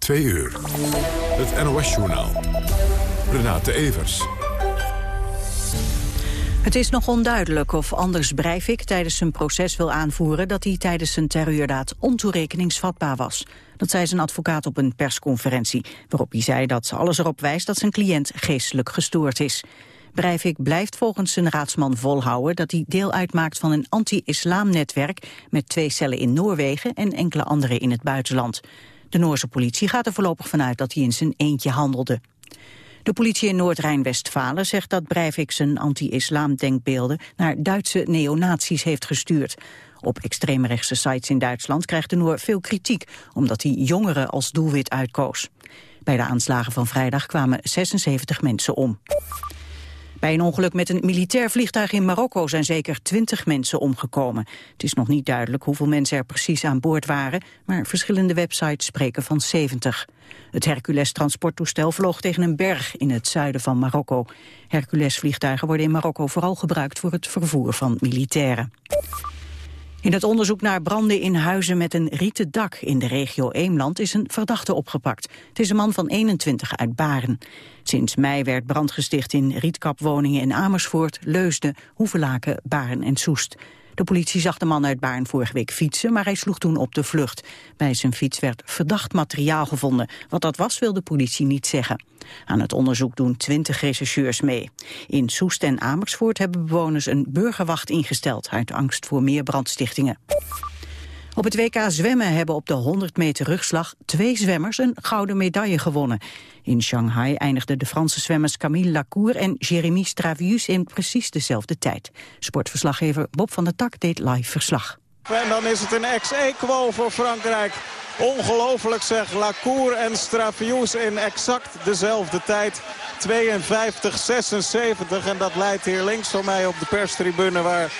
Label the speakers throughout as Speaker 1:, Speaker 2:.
Speaker 1: Twee uur. Het NOS-journaal. Renate Evers.
Speaker 2: Het is nog onduidelijk of Anders Breivik tijdens zijn proces wil aanvoeren dat hij tijdens zijn terreurdaad ontoerekeningsvatbaar was. Dat zei zijn advocaat op een persconferentie, waarop hij zei dat alles erop wijst dat zijn cliënt geestelijk gestoord is. Breivik blijft volgens zijn raadsman volhouden dat hij deel uitmaakt van een anti-islamnetwerk met twee cellen in Noorwegen en enkele andere in het buitenland. De Noorse politie gaat er voorlopig vanuit dat hij in zijn eentje handelde. De politie in Noord-Rijn-Westfalen zegt dat Breivik zijn anti-islam-denkbeelden naar Duitse neonazies heeft gestuurd. Op extreemrechtse sites in Duitsland krijgt de Noor veel kritiek, omdat hij jongeren als doelwit uitkoos. Bij de aanslagen van vrijdag kwamen 76 mensen om. Bij een ongeluk met een militair vliegtuig in Marokko zijn zeker 20 mensen omgekomen. Het is nog niet duidelijk hoeveel mensen er precies aan boord waren, maar verschillende websites spreken van 70. Het Hercules-transporttoestel vloog tegen een berg in het zuiden van Marokko. Hercules-vliegtuigen worden in Marokko vooral gebruikt voor het vervoer van militairen. In het onderzoek naar branden in huizen met een rieten dak in de regio Eemland is een verdachte opgepakt. Het is een man van 21 uit Baren. Sinds mei werd brand gesticht in rietkapwoningen in Amersfoort, Leusden, Hoevelaken, Baren en Soest. De politie zag de man uit Baarn vorige week fietsen, maar hij sloeg toen op de vlucht. Bij zijn fiets werd verdacht materiaal gevonden. Wat dat was, wil de politie niet zeggen. Aan het onderzoek doen twintig rechercheurs mee. In Soest en Amersfoort hebben bewoners een burgerwacht ingesteld... uit angst voor meer brandstichtingen. Op het WK zwemmen hebben op de 100 meter rugslag twee zwemmers een gouden medaille gewonnen. In Shanghai eindigden de Franse zwemmers Camille Lacour en Jérémy Stravius in precies dezelfde tijd. Sportverslaggever Bob van der Tak deed live verslag.
Speaker 3: En dan is het een ex-equo voor Frankrijk. Ongelooflijk zeg, Lacour en Stravius in exact dezelfde tijd. 52-76 en dat leidt hier links van mij op de perstribune waar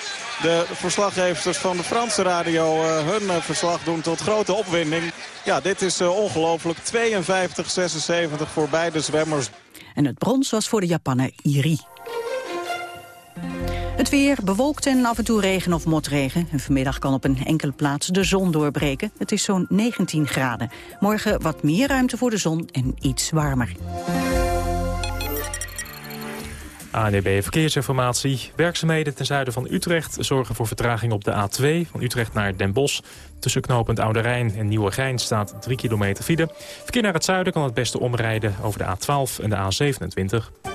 Speaker 3: de verslaggevers van de Franse radio uh, hun uh, verslag doen tot grote opwinding. Ja, dit is uh, ongelooflijk. 52-76 voor beide zwemmers.
Speaker 2: En het brons was voor de Japaner Iri. Het weer bewolkt en af en toe regen of motregen. En vanmiddag kan op een enkele plaats de zon doorbreken. Het is zo'n 19 graden. Morgen wat meer ruimte voor de zon en iets warmer.
Speaker 4: ANDB e Verkeersinformatie. Werkzaamheden ten zuiden van Utrecht zorgen voor vertraging op de A2... van Utrecht naar Den Bosch. Tussen knooppunt Oude Rijn en Nieuwegein staat 3 kilometer file. Verkeer naar het zuiden kan het beste omrijden over de A12 en de A27.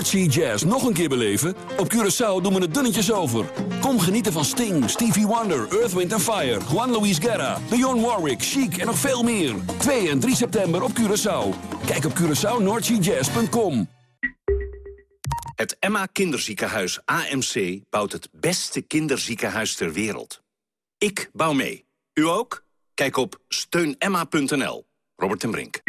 Speaker 5: Noordsea Jazz nog een keer beleven? Op Curaçao doen we het dunnetjes over. Kom genieten van Sting, Stevie Wonder, Earth, Wind Fire... Juan Luis Guerra, Dionne Warwick, Chic en nog veel meer. 2 en 3 september op Curaçao. Kijk op CuraçaoNoordseaJazz.com.
Speaker 6: Het Emma Kinderziekenhuis AMC bouwt het beste kinderziekenhuis ter wereld. Ik bouw mee. U ook? Kijk op steunemma.nl. Robert en Brink.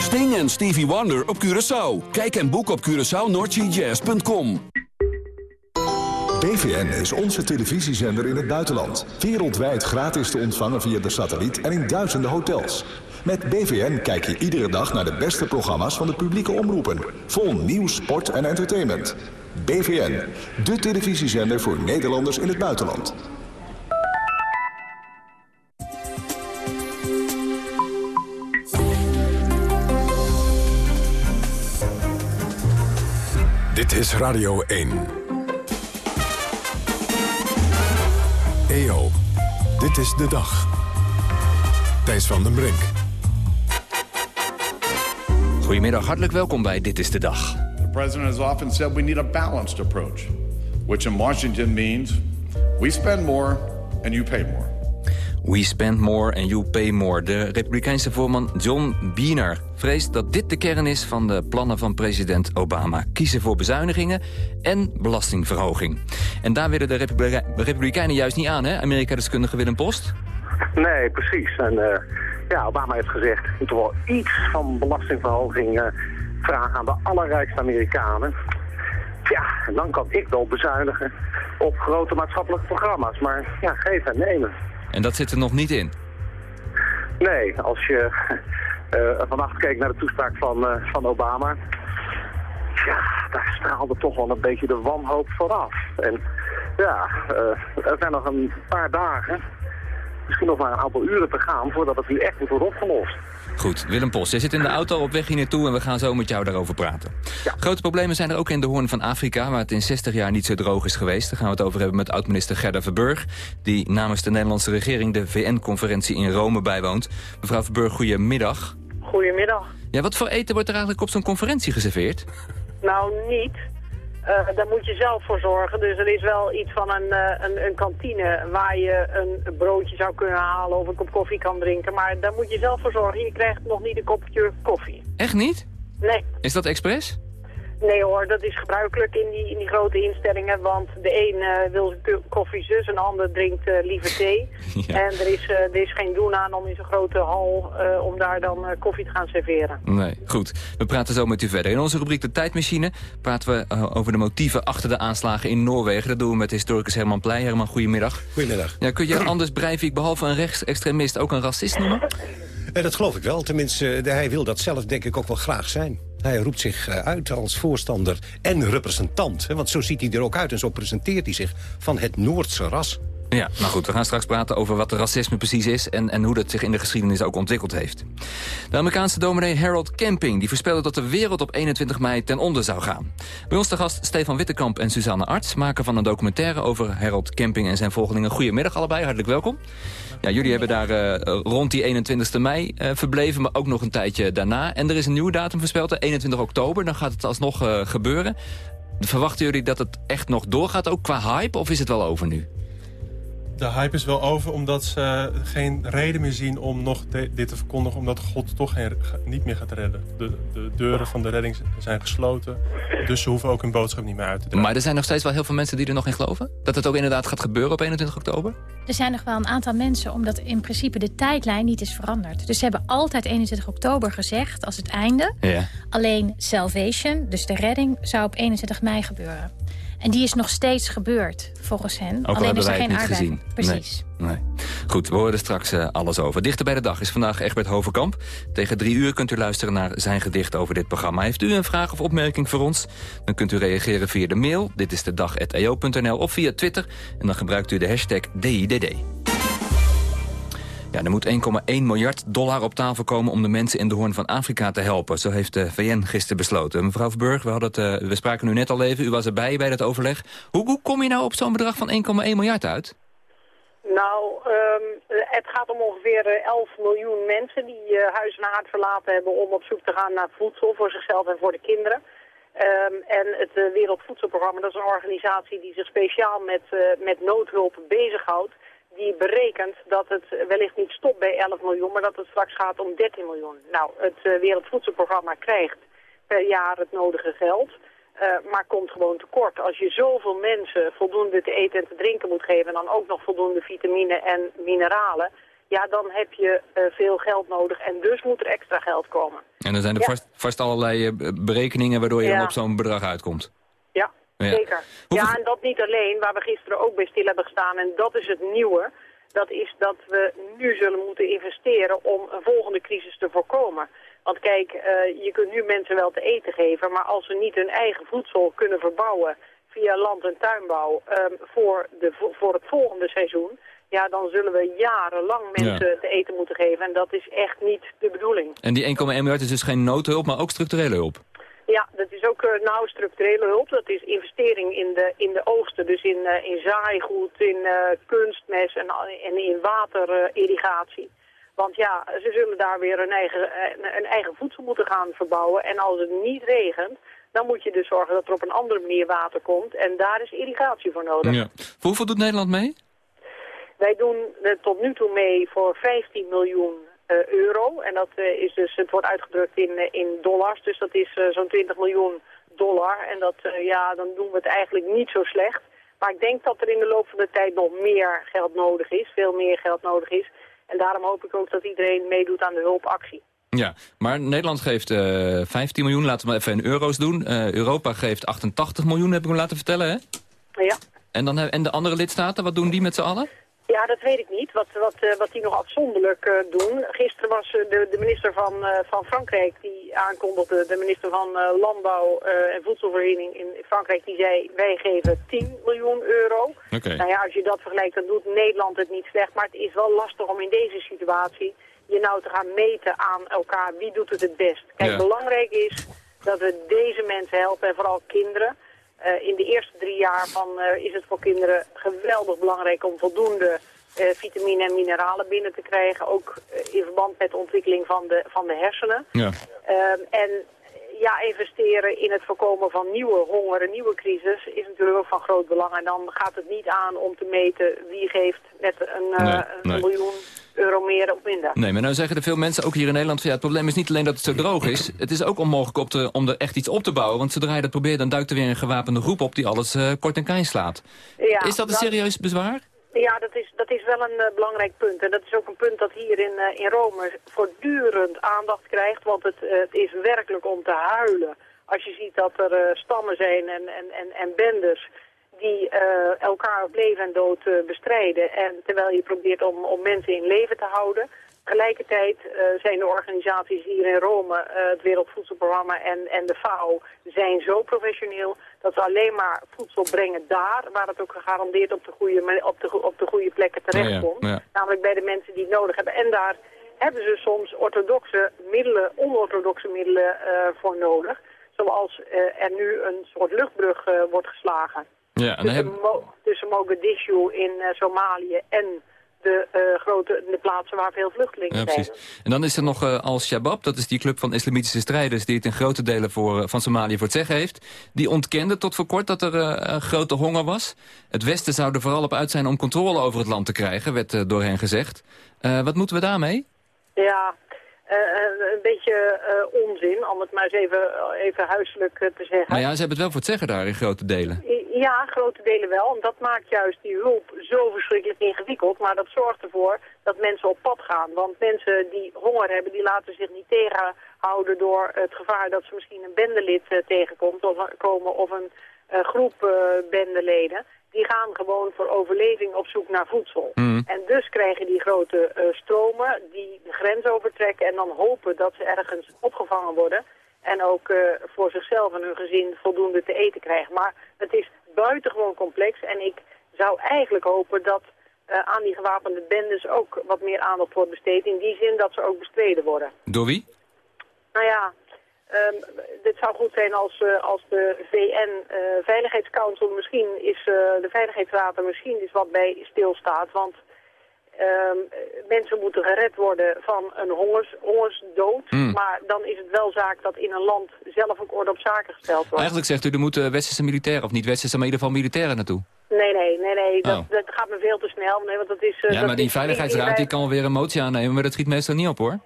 Speaker 5: Sting en Stevie Wonder op Curaçao. Kijk en boek op CuraçaoNordGJazz.com.
Speaker 7: BVN is onze televisiezender in het buitenland. Wereldwijd gratis te ontvangen via de satelliet en in duizenden hotels. Met BVN kijk je iedere dag naar de beste programma's van de publieke omroepen. Vol nieuws, sport en entertainment. BVN, de televisiezender voor Nederlanders in het buitenland.
Speaker 1: Dit is Radio 1. EO, dit is de dag. Thijs van den Brink.
Speaker 8: Goedemiddag, hartelijk welkom bij Dit is de Dag.
Speaker 9: The president has often said we need a balanced approach. Which in Washington means we spend more and you pay more.
Speaker 8: We spend more and you pay more. De republikeinse voorman John Boehner vreest dat dit de kern is van de plannen van president Obama. Kiezen voor bezuinigingen en belastingverhoging. En daar willen de republikeinen juist niet aan, hè? Amerika-deskundige Willem Post?
Speaker 10: Nee, precies. En uh, ja, Obama heeft gezegd, we moeten wel iets van belastingverhoging uh, vragen aan de allerrijkste Amerikanen. Ja, en dan kan ik wel bezuinigen op grote maatschappelijke programma's. Maar ja, geven en nemen.
Speaker 8: En dat zit er nog niet in?
Speaker 10: Nee, als je uh, vannacht keek naar de toespraak van, uh, van Obama... ja, daar straalde toch wel een beetje de wanhoop vooraf. En Ja, uh, er zijn nog een paar dagen, misschien nog maar een aantal uren te gaan voordat het nu echt worden opgelost.
Speaker 8: Goed, Willem Post, jij zit in de auto op weg hier naartoe en we gaan zo met jou daarover praten. Ja. Grote problemen zijn er ook in de Hoorn van Afrika, waar het in 60 jaar niet zo droog is geweest. Daar gaan we het over hebben met oud-minister Gerda Verburg, die namens de Nederlandse regering de VN-conferentie in Rome bijwoont. Mevrouw Verburg, goedemiddag.
Speaker 11: Goedemiddag.
Speaker 8: Ja, wat voor eten wordt er eigenlijk op zo'n conferentie geserveerd?
Speaker 11: Nou, niet. Uh, daar moet je zelf voor zorgen. Dus er is wel iets van een, uh, een, een, kantine waar je een broodje zou kunnen halen of een kop koffie kan drinken. Maar daar moet je zelf voor zorgen. Je krijgt nog niet een kopje koffie.
Speaker 8: Echt niet?
Speaker 11: Nee.
Speaker 8: Is dat expres?
Speaker 11: Nee hoor, dat is gebruikelijk in die, in die grote instellingen, want de een uh, wil koffie zus en de ander drinkt uh, liever thee. En er is, uh, er is geen doen aan om in zo'n grote hal, om daar dan koffie te gaan serveren.
Speaker 8: Nee, goed. We praten zo met u verder. In onze rubriek De Tijdmachine praten we over de motieven achter de aanslagen in Noorwegen. Dat doen we met historicus Herman Pleij. Herman, goedemiddag.
Speaker 12: Goedemiddag.
Speaker 8: Ja, kun je Anders Breivik behalve een rechtsextremist ook een racist noemen?
Speaker 12: dat geloof ik wel. Tenminste, hij wil dat zelf denk ik ook wel graag zijn. Hij roept zich eh, uit als voorstander en representant. Want zo ziet hij er ook uit en zo presenteert hij zich van het Noordse ras.
Speaker 8: Ja, nou goed, we gaan straks praten over wat racisme precies is... En, en hoe dat zich in de geschiedenis ook ontwikkeld heeft. De Amerikaanse dominee Harold Camping die voorspelde dat de wereld op 21 mei ten onder zou gaan. Bij ons de gast Stefan Wittekamp en Suzanne Arts... maken van een documentaire over Harold Camping en zijn volgelingen. Goedemiddag allebei, hartelijk welkom. Ja, jullie hebben daar uh, rond die 21 mei uh, verbleven, maar ook nog een tijdje daarna. En er is een nieuwe datum voorspeld, de 21 oktober. Dan gaat het alsnog uh, gebeuren. Verwachten jullie dat het echt nog doorgaat, ook qua hype, of is het wel over nu?
Speaker 13: De hype is wel over omdat ze geen reden meer zien om nog dit te verkondigen. Omdat God toch geen, niet meer gaat redden. De, de, deuren van de redding zijn gesloten. Dus ze hoeven ook hun boodschap niet meer uit te dragen.
Speaker 8: Maar er zijn nog steeds wel heel veel mensen die er nog in geloven? Dat het ook inderdaad gaat gebeuren op 21 oktober?
Speaker 14: Er zijn nog wel een aantal mensen omdat in principe de tijdlijn niet is veranderd. Dus ze hebben altijd 21 oktober gezegd als het einde.
Speaker 8: Ja.
Speaker 14: Alleen salvation, dus de redding, zou op 21 mei gebeuren. En die is nog steeds gebeurd, volgens hen.
Speaker 8: Ook
Speaker 14: Alleen
Speaker 8: is
Speaker 14: er
Speaker 8: geen
Speaker 14: niet
Speaker 8: gezien.
Speaker 14: Precies.
Speaker 8: Nee, nee. Goed, we horen er straks uh, alles over. Dichter bij de dag is vandaag Egbert Hovenkamp. Tegen drie uur kunt u luisteren naar zijn gedicht over dit programma. Heeft u een vraag of opmerking voor ons? Dan kunt u reageren via de mail. Dit is de dag.eo.nl of via Twitter. En dan gebruikt u de hashtag DIDD. Ja, er moet 1,1 miljard dollar op tafel komen om de mensen in de Hoorn van Afrika te helpen. Zo heeft de VN gisteren besloten. Mevrouw Verburg, we, hadden het, uh, we spraken nu net al even. U was erbij bij dat overleg. Hoe, hoe kom je nou op zo'n bedrag van 1,1 miljard uit?
Speaker 11: Nou, um, het gaat om ongeveer 11 miljoen mensen die uh, huis en haard verlaten hebben om op zoek te gaan naar voedsel voor zichzelf en voor de kinderen. Um, en het Wereldvoedselprogramma, dat is een organisatie die zich speciaal met, met noodhulp bezighoudt die berekent dat het wellicht niet stopt bij 11 miljoen, maar dat het straks gaat om 13 miljoen. Nou, het uh, Wereldvoedselprogramma krijgt per jaar het nodige geld, uh, maar komt gewoon tekort. Als je zoveel mensen voldoende te eten en te drinken moet geven... en dan ook nog voldoende vitamine en mineralen... ja, dan heb je uh, veel geld nodig en dus moet er extra geld komen.
Speaker 8: En er zijn er ja. vast, vast allerlei berekeningen waardoor je ja. dan op zo'n bedrag uitkomt.
Speaker 11: Ja. Zeker. Hoeveel... Ja, en dat niet alleen, waar we gisteren ook bij stil hebben gestaan. En dat is het nieuwe. Dat is dat we nu zullen moeten investeren om een volgende crisis te voorkomen. Want kijk, uh, je kunt nu mensen wel te eten geven, maar als ze niet hun eigen voedsel kunnen verbouwen via land- en tuinbouw um, voor, de, voor het volgende seizoen, ja, dan zullen we jarenlang mensen ja. te eten moeten geven. En dat is echt niet de bedoeling.
Speaker 8: En die 1,1 miljard is dus geen noodhulp, maar ook structurele hulp?
Speaker 11: Ja, dat is ook uh, nou structurele hulp. Dat is investering in de, in de oogsten. Dus in, uh, in zaaigoed, in uh, kunstmes en, en in waterirrigatie. Want ja, ze zullen daar weer een eigen, een eigen voedsel moeten gaan verbouwen. En als het niet regent, dan moet je dus zorgen dat er op een andere manier water komt. En daar is irrigatie voor nodig.
Speaker 8: Ja. Voor hoeveel doet Nederland mee?
Speaker 11: Wij doen tot nu toe mee voor 15 miljoen euro. En dat uh, is dus, het wordt uitgedrukt in, uh, in dollars. Dus dat is zo'n 20 miljoen dollar. En dat, ja, dan doen we het eigenlijk niet zo slecht. Maar ik denk dat er in de loop van de tijd nog meer geld nodig is. Veel meer geld nodig is. En daarom hoop ik ook dat iedereen meedoet aan de hulpactie.
Speaker 8: Ja, maar Nederland geeft 15 miljoen, laten we maar even in euro's doen. Europa geeft 88 miljoen, heb ik me laten vertellen, hè?
Speaker 11: Ja.
Speaker 8: En, dan, en de andere lidstaten, wat doen die met z'n allen?
Speaker 11: Ja, dat weet ik niet. Wat, wat, uh, wat die nog afzonderlijk uh, doen. Gisteren was uh, de, de, minister van, van Frankrijk die aankondigde, de minister van Landbouw en Voedselvoorziening in Frankrijk, die zei wij geven 10 miljoen euro.
Speaker 8: Okay.
Speaker 11: Nou ja, als je dat vergelijkt, dan doet Nederland het niet slecht. Maar het is wel lastig om in deze situatie je nou te gaan meten aan elkaar wie doet het het best. Kijk,
Speaker 8: Ja.
Speaker 11: belangrijk is dat we deze mensen helpen en vooral kinderen. Eh, in de eerste drie jaar van, eh, is het voor kinderen geweldig belangrijk om voldoende eh, vitamine en mineralen binnen te krijgen. Ook in verband met de ontwikkeling van de, van de hersenen.
Speaker 8: Ja.
Speaker 11: Ehm, en ja, investeren in het voorkomen van nieuwe honger, een nieuwe crisis, is natuurlijk ook van groot belang. En dan gaat het niet aan om te meten wie geeft net een,
Speaker 8: Nee,
Speaker 11: een
Speaker 8: nee.
Speaker 11: miljoen euro meer of minder.
Speaker 8: Nee, maar nou zeggen er veel mensen, ook hier in Nederland... Van, ja, het probleem is niet alleen dat het zo droog is. Het is ook onmogelijk op te, om er echt iets op te bouwen. Want zodra je dat probeert, dan duikt er weer een gewapende groep op... die alles eh, kort en klein slaat.
Speaker 11: Ja,
Speaker 8: is dat een serieus bezwaar?
Speaker 11: Ja, dat is, dat is wel een eh, belangrijk punt. En dat is ook een punt dat hier in, eh, in Rome voortdurend aandacht krijgt. Want het, het is werkelijk om te huilen. Als je ziet dat er stammen zijn en, en, en, en bendes die eh, elkaar op leven en dood eh, bestrijden. En terwijl je probeert om, om mensen in leven te houden. Tegelijkertijd eh, zijn de organisaties hier in Rome, het Wereldvoedselprogramma en, en de FAO, zijn zo professioneel dat ze alleen maar voedsel brengen daar, waar het ook gegarandeerd op de goede, op de, op de goede plekken terechtkomt.
Speaker 8: Ja, ja.
Speaker 11: Namelijk bij de mensen die het nodig hebben. En daar hebben ze soms orthodoxe middelen, onorthodoxe middelen voor nodig. Zoals er nu een soort luchtbrug wordt geslagen.
Speaker 8: Ja, en
Speaker 11: Tussen,
Speaker 8: heb,
Speaker 11: Mo- tussen Mogadishu in eh, Somalië en de, eh, grote, de plaatsen waar veel vluchtelingen
Speaker 8: ja,
Speaker 11: zijn.
Speaker 8: precies. En dan is er nog eh, Al-Shabaab, dat is die club van islamitische strijders... die het in grote delen voor, van Somalië voor het zeggen heeft. Die ontkende tot voor kort dat er grote honger was. Het Westen zou er vooral op uit zijn om controle over het land te krijgen... werd door hen gezegd. Wat moeten we daarmee?
Speaker 11: Ja, een beetje onzin, om het maar eens even, even huiselijk te zeggen.
Speaker 8: Maar ja, ze hebben het wel voor het zeggen daar in grote delen.
Speaker 11: Ja, grote delen wel. En dat maakt juist die hulp zo verschrikkelijk ingewikkeld. Maar dat zorgt ervoor dat mensen op pad gaan. Want mensen die honger hebben, die laten zich niet tegenhouden door het gevaar dat ze misschien een bendelid eh, tegenkomt of, komen of een eh, groep eh, bendeleden. Die gaan gewoon voor overleving op zoek naar voedsel.
Speaker 8: Mm.
Speaker 11: En dus krijgen die grote eh, stromen die de grens overtrekken en dan hopen dat ze ergens opgevangen worden. En ook eh, voor zichzelf en hun gezin voldoende te eten krijgen. Maar het is buitengewoon complex en ik zou eigenlijk hopen dat eh, aan die gewapende bendes ook wat meer aandacht wordt besteed. In die zin dat ze ook bestreden worden.
Speaker 8: Door wie?
Speaker 11: Nou ja, ehm, dit zou goed zijn als, eh, als de VN-veiligheidscouncil misschien is, eh, de Veiligheidsraad er misschien is wat bij stilstaat. Want ehm, mensen moeten gered worden van een hongers, hongersdood.
Speaker 8: Mm.
Speaker 11: Maar dan is het wel zaak dat in een land zelf ook orde op zaken gesteld wordt.
Speaker 8: Eigenlijk zegt u, er moeten westerse militairen, of niet westerse, maar in ieder geval militairen naartoe.
Speaker 11: Nee, nee, nee, nee. Dat,
Speaker 8: Oh.
Speaker 11: dat gaat me veel te snel. Nee, want dat is, eh,
Speaker 8: Ja,
Speaker 11: dat
Speaker 8: maar die
Speaker 11: is-
Speaker 8: Veiligheidsraad die kan wel weer een motie aannemen, maar dat schiet meestal niet op hoor.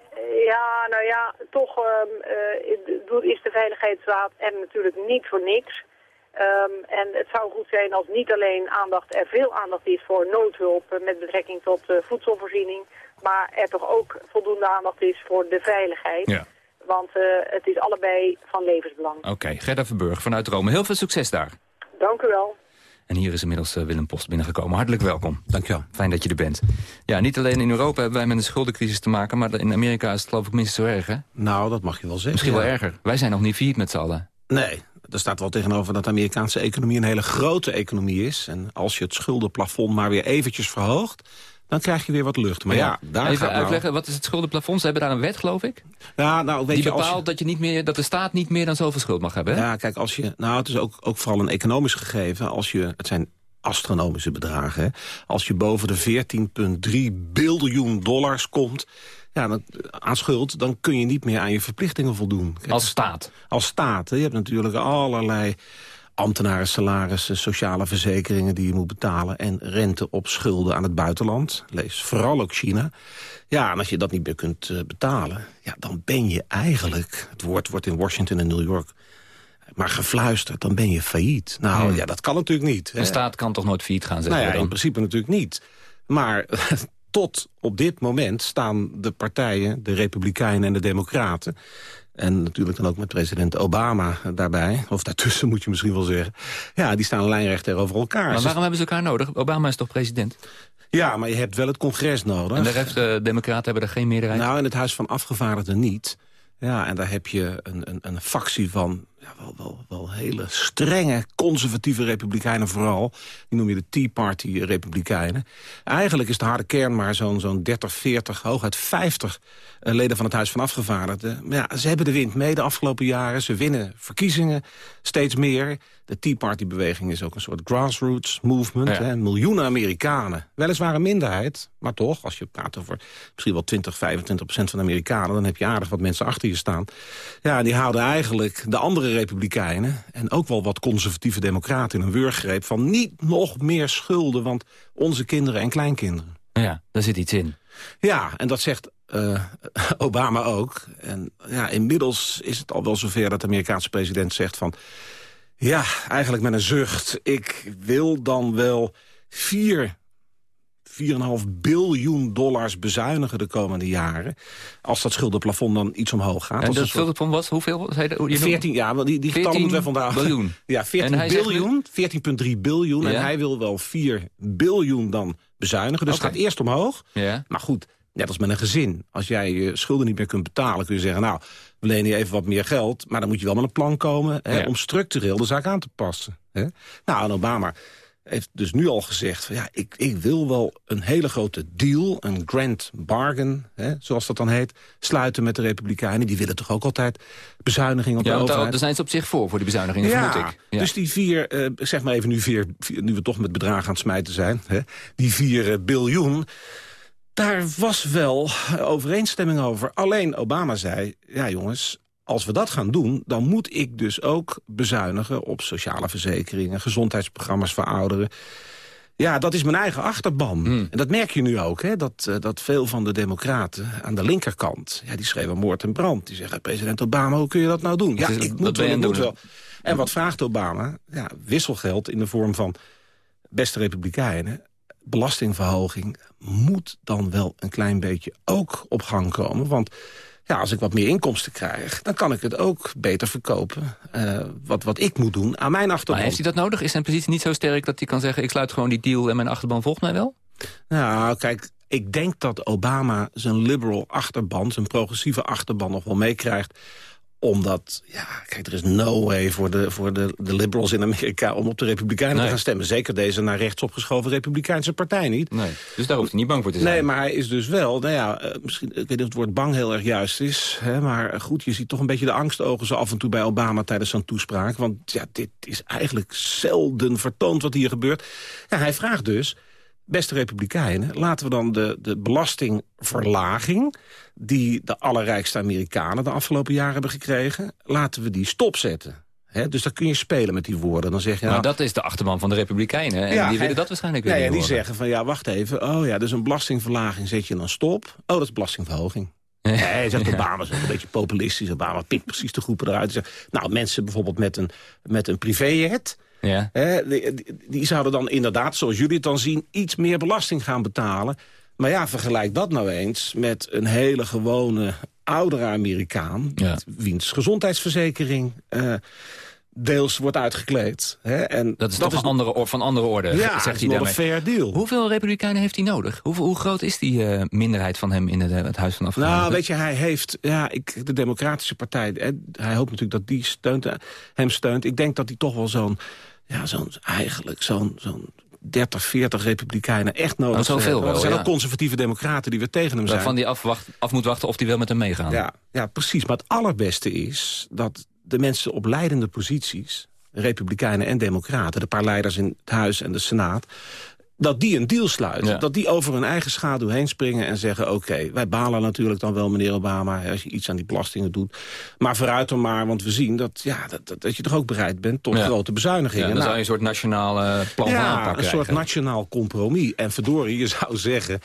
Speaker 11: Ja, nou ja, toch ehm, eh, is de Veiligheidsraad er natuurlijk niet voor niks. Ehm, en het zou goed zijn als niet alleen aandacht, er veel aandacht is voor noodhulp eh, met betrekking tot eh, voedselvoorziening, maar er toch ook voldoende aandacht is voor de veiligheid.
Speaker 8: Ja.
Speaker 11: Want eh, het is allebei van levensbelang.
Speaker 8: Oké, Gerda Verburg vanuit Rome. Heel veel succes daar.
Speaker 11: Dank u wel.
Speaker 8: En hier is inmiddels eh, Willem Post binnengekomen. Hartelijk welkom.
Speaker 15: Dankjewel.
Speaker 8: Fijn dat je er bent. Ja, niet alleen in Europa hebben wij met een schuldencrisis te maken... maar in Amerika is het geloof ik minstens zo erg, hè?
Speaker 15: Nou, dat mag je wel zeggen.
Speaker 8: Misschien wel erger. Wij zijn nog niet failliet met z'n allen.
Speaker 15: Nee, er staat wel tegenover dat de Amerikaanse economie een hele grote economie is. En als je het schuldenplafond maar weer eventjes verhoogt... dan krijg je weer wat lucht. Maar ja, daar
Speaker 8: Even
Speaker 15: gaat nou...
Speaker 8: uitleggen, wat is het schuldenplafond? Ze hebben daar een wet, geloof ik?
Speaker 15: Ja, nou, weet
Speaker 8: die
Speaker 15: je,
Speaker 8: bepaalt dat, je niet meer, dat de staat niet meer dan zoveel schuld mag hebben, hè?
Speaker 15: Ja, kijk, als je, nou, het is ook, ook vooral een economisch gegeven. Als je, het zijn astronomische bedragen. Hè. Als je boven de 14,3 biljoen dollars komt ja, dan, aan schuld... dan kun je niet meer aan je verplichtingen voldoen. Kijk,
Speaker 8: Als staat.
Speaker 15: Als staat. hè. Je hebt natuurlijk allerlei ambtenaren, salarissen, sociale verzekeringen die je moet betalen... en rente op schulden aan het buitenland. Lees vooral ook China. Ja, en als je dat niet meer kunt eh, betalen... Ja, dan ben je eigenlijk... het woord wordt in Washington en New York maar gefluisterd, dan ben je failliet. Nou,
Speaker 8: Hmm.
Speaker 15: ja, dat kan natuurlijk niet. hè.
Speaker 8: Een staat kan toch nooit failliet gaan, zeggen
Speaker 15: Nou ja,
Speaker 8: dan?
Speaker 15: in principe natuurlijk niet. Maar tot op dit moment staan de partijen, de Republikeinen en de Democraten... en natuurlijk dan ook met president Obama daarbij, of daartussen moet je misschien wel zeggen... ja, die staan lijnrecht tegenover elkaar.
Speaker 8: Maar waarom hebben ze elkaar nodig? Obama is toch president?
Speaker 15: Ja, maar je hebt wel het congres nodig.
Speaker 8: En de rest, de democraten hebben er geen meerderheid?
Speaker 15: Nou, in het Huis van Afgevaardigden niet. Ja, en daar heb je een, een, een factie van ja, wel, wel, wel hele strenge conservatieve republikeinen vooral. Die noem je de Tea Party republikeinen. Eigenlijk is de harde kern maar zo'n zo'n 30, 40, hooguit 50 uh, leden van het Huis van Afgevaardigden. Maar ja, ze hebben de wind mee de afgelopen jaren. Ze winnen verkiezingen steeds meer. De Tea Party-beweging is ook een soort grassroots movement.
Speaker 8: Ja.
Speaker 15: Hè? Miljoenen Amerikanen. Weliswaar een minderheid, maar toch, als je praat over misschien wel 20, 25 procent van de Amerikanen... dan heb je aardig wat mensen achter je staan. Ja, die houden eigenlijk de andere republikeinen... en ook wel wat conservatieve democraten in een wurggreep... van niet nog meer schulden, want onze kinderen en kleinkinderen.
Speaker 8: Ja, daar zit iets in.
Speaker 15: Ja, en dat zegt uh, Obama ook. En ja, inmiddels is het al wel zover dat de Amerikaanse president zegt van... ja, eigenlijk met een zucht, ik wil dan wel vier 4,5 biljoen dollars bezuinigen de komende jaren. Als dat schuldenplafond dan iets omhoog gaat.
Speaker 8: En dat schuldenplafond was hoeveel? Zei de,
Speaker 15: 14, ja, die, die getallen moeten we vandaag...
Speaker 8: biljoen.
Speaker 15: Ja, 14 biljoen, 14,3 biljoen. Ja. En hij wil wel 4 biljoen dan bezuinigen. Dus okay. het gaat eerst omhoog.
Speaker 8: Ja.
Speaker 15: Maar goed, net als met een gezin. Als jij je schulden niet meer kunt betalen, kun je zeggen... nou, we lenen je even wat meer geld, maar dan moet je wel met een plan komen... Hè, ja. om structureel de zaak aan te passen. Hè? Nou, en Obama heeft dus nu al gezegd... Van, ja, ik, ik wil wel een hele grote deal, een grand bargain... Hè, zoals dat dan heet, sluiten met de Republikeinen. Die willen toch ook altijd bezuiniging op
Speaker 8: ja,
Speaker 15: de overheid?
Speaker 8: daar zijn ze op zich voor, voor die bezuinigingen,
Speaker 15: ja,
Speaker 8: vermoed ik.
Speaker 15: Ja. Dus die vier, uh, zeg maar even nu, vier, vier, nu we toch met bedragen aan het smijten zijn... Hè, die vier uh, biljoen... Daar was wel overeenstemming over. Alleen Obama zei, ja jongens, als we dat gaan doen, dan moet ik dus ook bezuinigen op sociale verzekeringen, gezondheidsprogramma's voor ouderen. Ja, dat is mijn eigen achterban.
Speaker 8: Hmm.
Speaker 15: En dat merk je nu ook, hè, dat, uh, dat veel van de democraten aan de linkerkant... Ja, die schreven moord en brand. Die zeggen, president Obama, hoe kun je dat nou doen? Ja, ik moet wel, ik moet wel. En wat vraagt Obama? Ja, wisselgeld in de vorm van beste republikeinen belastingverhoging moet dan wel een klein beetje ook op gang komen. Want ja, als ik wat meer inkomsten krijg, dan kan ik het ook beter verkopen. Uh, wat, wat ik moet doen aan mijn achterban.
Speaker 8: Maar heeft hij dat nodig? Is zijn positie niet zo sterk dat hij kan zeggen... ik sluit gewoon die deal en mijn achterban volgt mij wel?
Speaker 15: Nou, kijk, ik denk dat Obama zijn liberal achterban... zijn progressieve achterban nog wel meekrijgt omdat, ja, kijk, er is no way voor de, voor de, de liberals in Amerika... om op de Republikeinen nee. te gaan stemmen. Zeker deze naar rechts opgeschoven Republikeinse partij niet.
Speaker 8: Nee, dus daar hoeft hij niet bang voor te zijn.
Speaker 15: Nee, maar hij is dus wel, nou ja, uh, misschien, ik weet niet of het woord bang heel erg juist is... Hè, maar goed, je ziet toch een beetje de angstogen zo af en toe bij Obama tijdens zijn toespraak. Want ja, dit is eigenlijk zelden vertoond wat hier gebeurt. Ja, hij vraagt dus beste republikeinen, laten we dan de, de belastingverlaging... die de allerrijkste Amerikanen de afgelopen jaren hebben gekregen... laten we die stopzetten. He, dus dan kun je spelen met die woorden. Dan zeg je,
Speaker 8: maar
Speaker 15: nou,
Speaker 8: dat is de achterban van de Republikeinen. En
Speaker 15: ja,
Speaker 8: die willen dat waarschijnlijk weer
Speaker 15: nee, die
Speaker 8: horen.
Speaker 15: zeggen van, ja, wacht even. Oh ja, dus een belastingverlaging zet je dan stop. Oh, dat is belastingverhoging. Nee, zegt Obama is een beetje populistisch. Obama pikt precies de groepen eruit. Zegt, nou, mensen bijvoorbeeld met een, met een privéjet...
Speaker 8: Ja.
Speaker 15: Hè, die, zouden dan inderdaad, zoals jullie het dan zien... iets meer belasting gaan betalen. Maar ja, vergelijk dat nou eens met een hele gewone oudere Amerikaan...
Speaker 8: Ja.
Speaker 15: wiens gezondheidsverzekering... Uh, deels wordt uitgekleed. Hè? En
Speaker 8: dat is dat toch is... Andere, van andere orde,
Speaker 15: ja,
Speaker 8: zegt hij
Speaker 15: daarmee.
Speaker 8: een
Speaker 15: fair deal.
Speaker 8: Hoeveel republikeinen heeft hij nodig? Hoe, hoe groot is die uh, minderheid van hem in het, het Huis van Afgevaardigden?
Speaker 15: Nou, weet je, hij heeft... Ja, ik, de Democratische Partij, hè, hij hoopt natuurlijk dat die steunt, hem steunt. Ik denk dat hij toch wel zo'n... Ja, zo'n eigenlijk zo'n zo'n 30, 40 republikeinen echt nodig
Speaker 8: oh, zoveel
Speaker 15: hebben.
Speaker 8: Wel,
Speaker 15: er zijn
Speaker 8: ja.
Speaker 15: ook conservatieve democraten die weer tegen hem zijn.
Speaker 8: Waarvan die af, wacht, af moet wachten of die wel met hem meegaan.
Speaker 15: Ja, ja, precies. Maar het allerbeste is dat de mensen op leidende posities... republikeinen en democraten, de paar leiders in het Huis en de Senaat... dat die een deal sluiten.
Speaker 8: Ja.
Speaker 15: Dat die over hun eigen schaduw heen springen en zeggen... oké, wij balen natuurlijk dan wel, meneer Obama... als je iets aan die belastingen doet. Maar vooruit dan maar, want we zien dat, ja, dat, dat, je toch ook bereid bent... tot
Speaker 8: Ja.
Speaker 15: grote bezuinigingen.
Speaker 8: Ja, dan
Speaker 15: Nou,
Speaker 8: zou je een soort nationaal plan
Speaker 15: ja, een soort nationaal compromis. En verdorie, je zou zeggen,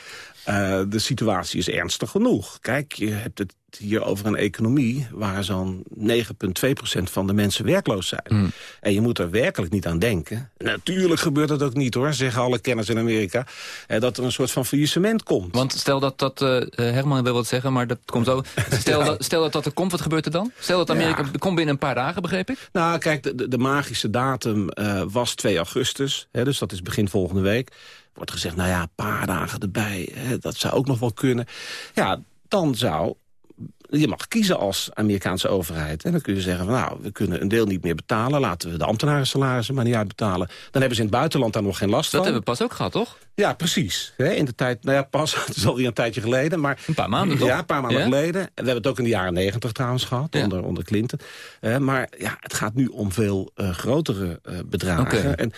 Speaker 15: eh, de situatie is ernstig genoeg. Kijk, je hebt het hier over een economie... waar zo'n 9,2% van de mensen werkloos zijn.
Speaker 8: Hmm.
Speaker 15: En je moet er werkelijk niet aan denken. Natuurlijk gebeurt dat ook niet, hoor, zeggen alle kenners in Amerika... Eh, dat er een soort van faillissement komt.
Speaker 8: Want stel dat dat... eh, Herman wil wat zeggen, maar dat komt zo. Stel, dat, stel dat dat er komt, wat gebeurt er dan? Stel dat Amerika
Speaker 15: Ja.
Speaker 8: er komt binnen een paar dagen, begreep ik?
Speaker 15: Nou, kijk, de, magische datum was 2 augustus. Hè, dus dat is begin volgende week. wordt gezegd, nou ja, een paar dagen erbij, hè, dat zou ook nog wel kunnen. Ja, dan zou je mag kiezen als Amerikaanse overheid. En dan kun je zeggen, van, nou, we kunnen een deel niet meer betalen. Laten we de ambtenaren salarissen maar niet uitbetalen. Dan hebben ze in het buitenland daar nog geen last
Speaker 8: dat
Speaker 15: van.
Speaker 8: Dat hebben we pas ook gehad, toch?
Speaker 15: Ja, precies. In de tijd, nou ja, pas, het is alweer een tijdje geleden. Maar,
Speaker 8: een paar maanden, toch?
Speaker 15: Ja, een paar maanden geleden. We hebben het ook in de jaren negentig trouwens gehad, onder, onder Clinton. maar ja, het gaat nu om veel uh, grotere uh, bedragen. En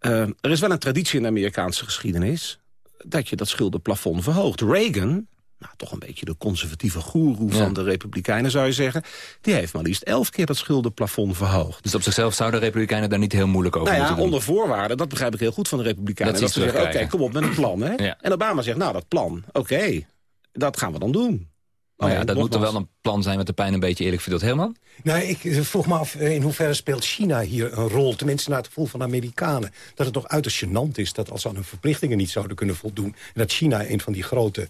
Speaker 15: uh, er is wel een traditie in de Amerikaanse geschiedenis... dat je dat schuldenplafond verhoogt. Reagan, nou, toch een beetje de conservatieve goeroe ja. van de Republikeinen, zou je zeggen... die heeft maar liefst elf keer dat schuldenplafond verhoogd.
Speaker 8: Dus op zichzelf zouden de Republikeinen daar niet heel moeilijk over
Speaker 15: nou ja,
Speaker 8: moeten doen?
Speaker 15: onder voorwaarden, dat begrijp ik heel goed van de Republikeinen. Dat, dat ze zeggen, oké, okay, kom op met een plan. Hè? ja. En Obama zegt, nou, dat plan, oké, okay, dat gaan we dan doen.
Speaker 8: Oh ja, dat moet er wel een plan zijn met de pijn een beetje eerlijk verdeeld. Helemaal?
Speaker 12: Nou, ik vroeg me af in hoeverre speelt China hier een rol... tenminste naar het gevoel van de Amerikanen. Dat het toch uiterst gênant is dat als ze aan hun verplichtingen niet zouden kunnen voldoen... en dat China een van die grote uh,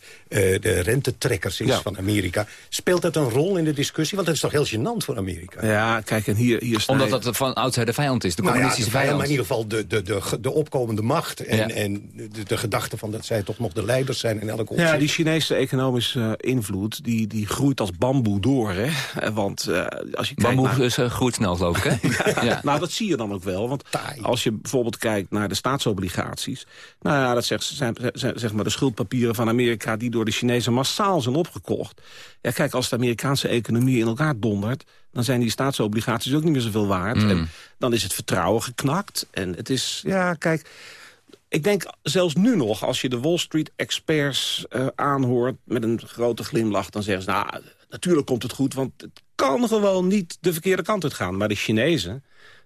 Speaker 12: de rentetrekkers is ja. van Amerika... speelt dat een rol in de discussie? Want dat is toch heel gênant voor Amerika?
Speaker 15: Ja, kijk, en hier, hier
Speaker 8: Omdat dat van oudsher de vijand is, de
Speaker 12: nou
Speaker 8: communistische
Speaker 12: ja, de
Speaker 8: vijand.
Speaker 12: Maar in ieder geval de, de, de, de opkomende macht... en, ja. en de, de gedachte van dat zij toch nog de leiders zijn in elke opzicht.
Speaker 15: Ja, die Chinese economische invloed, die, die groeit als bamboe door, hè? Want uh, als je kijkt
Speaker 8: Bamboe
Speaker 15: naar...
Speaker 8: is uh, groeit snel, geloof ik, hè?
Speaker 15: ja, ja. Nou, dat zie je dan ook wel. Want Taai. als je bijvoorbeeld kijkt naar de staatsobligaties... nou ja, dat zeg, zijn, zijn zeg maar de schuldpapieren van Amerika... die door de Chinezen massaal zijn opgekocht. Ja, kijk, als de Amerikaanse economie in elkaar dondert... dan zijn die staatsobligaties ook niet meer zoveel waard.
Speaker 8: Mm.
Speaker 15: En dan is het vertrouwen geknakt. En het is, ja, kijk... Ik denk zelfs nu nog, als je de Wall Street experts uh, aanhoort... met een grote glimlach, dan zeggen ze... nou, natuurlijk komt het goed, want het kan gewoon niet de verkeerde kant uit gaan. Maar de Chinezen,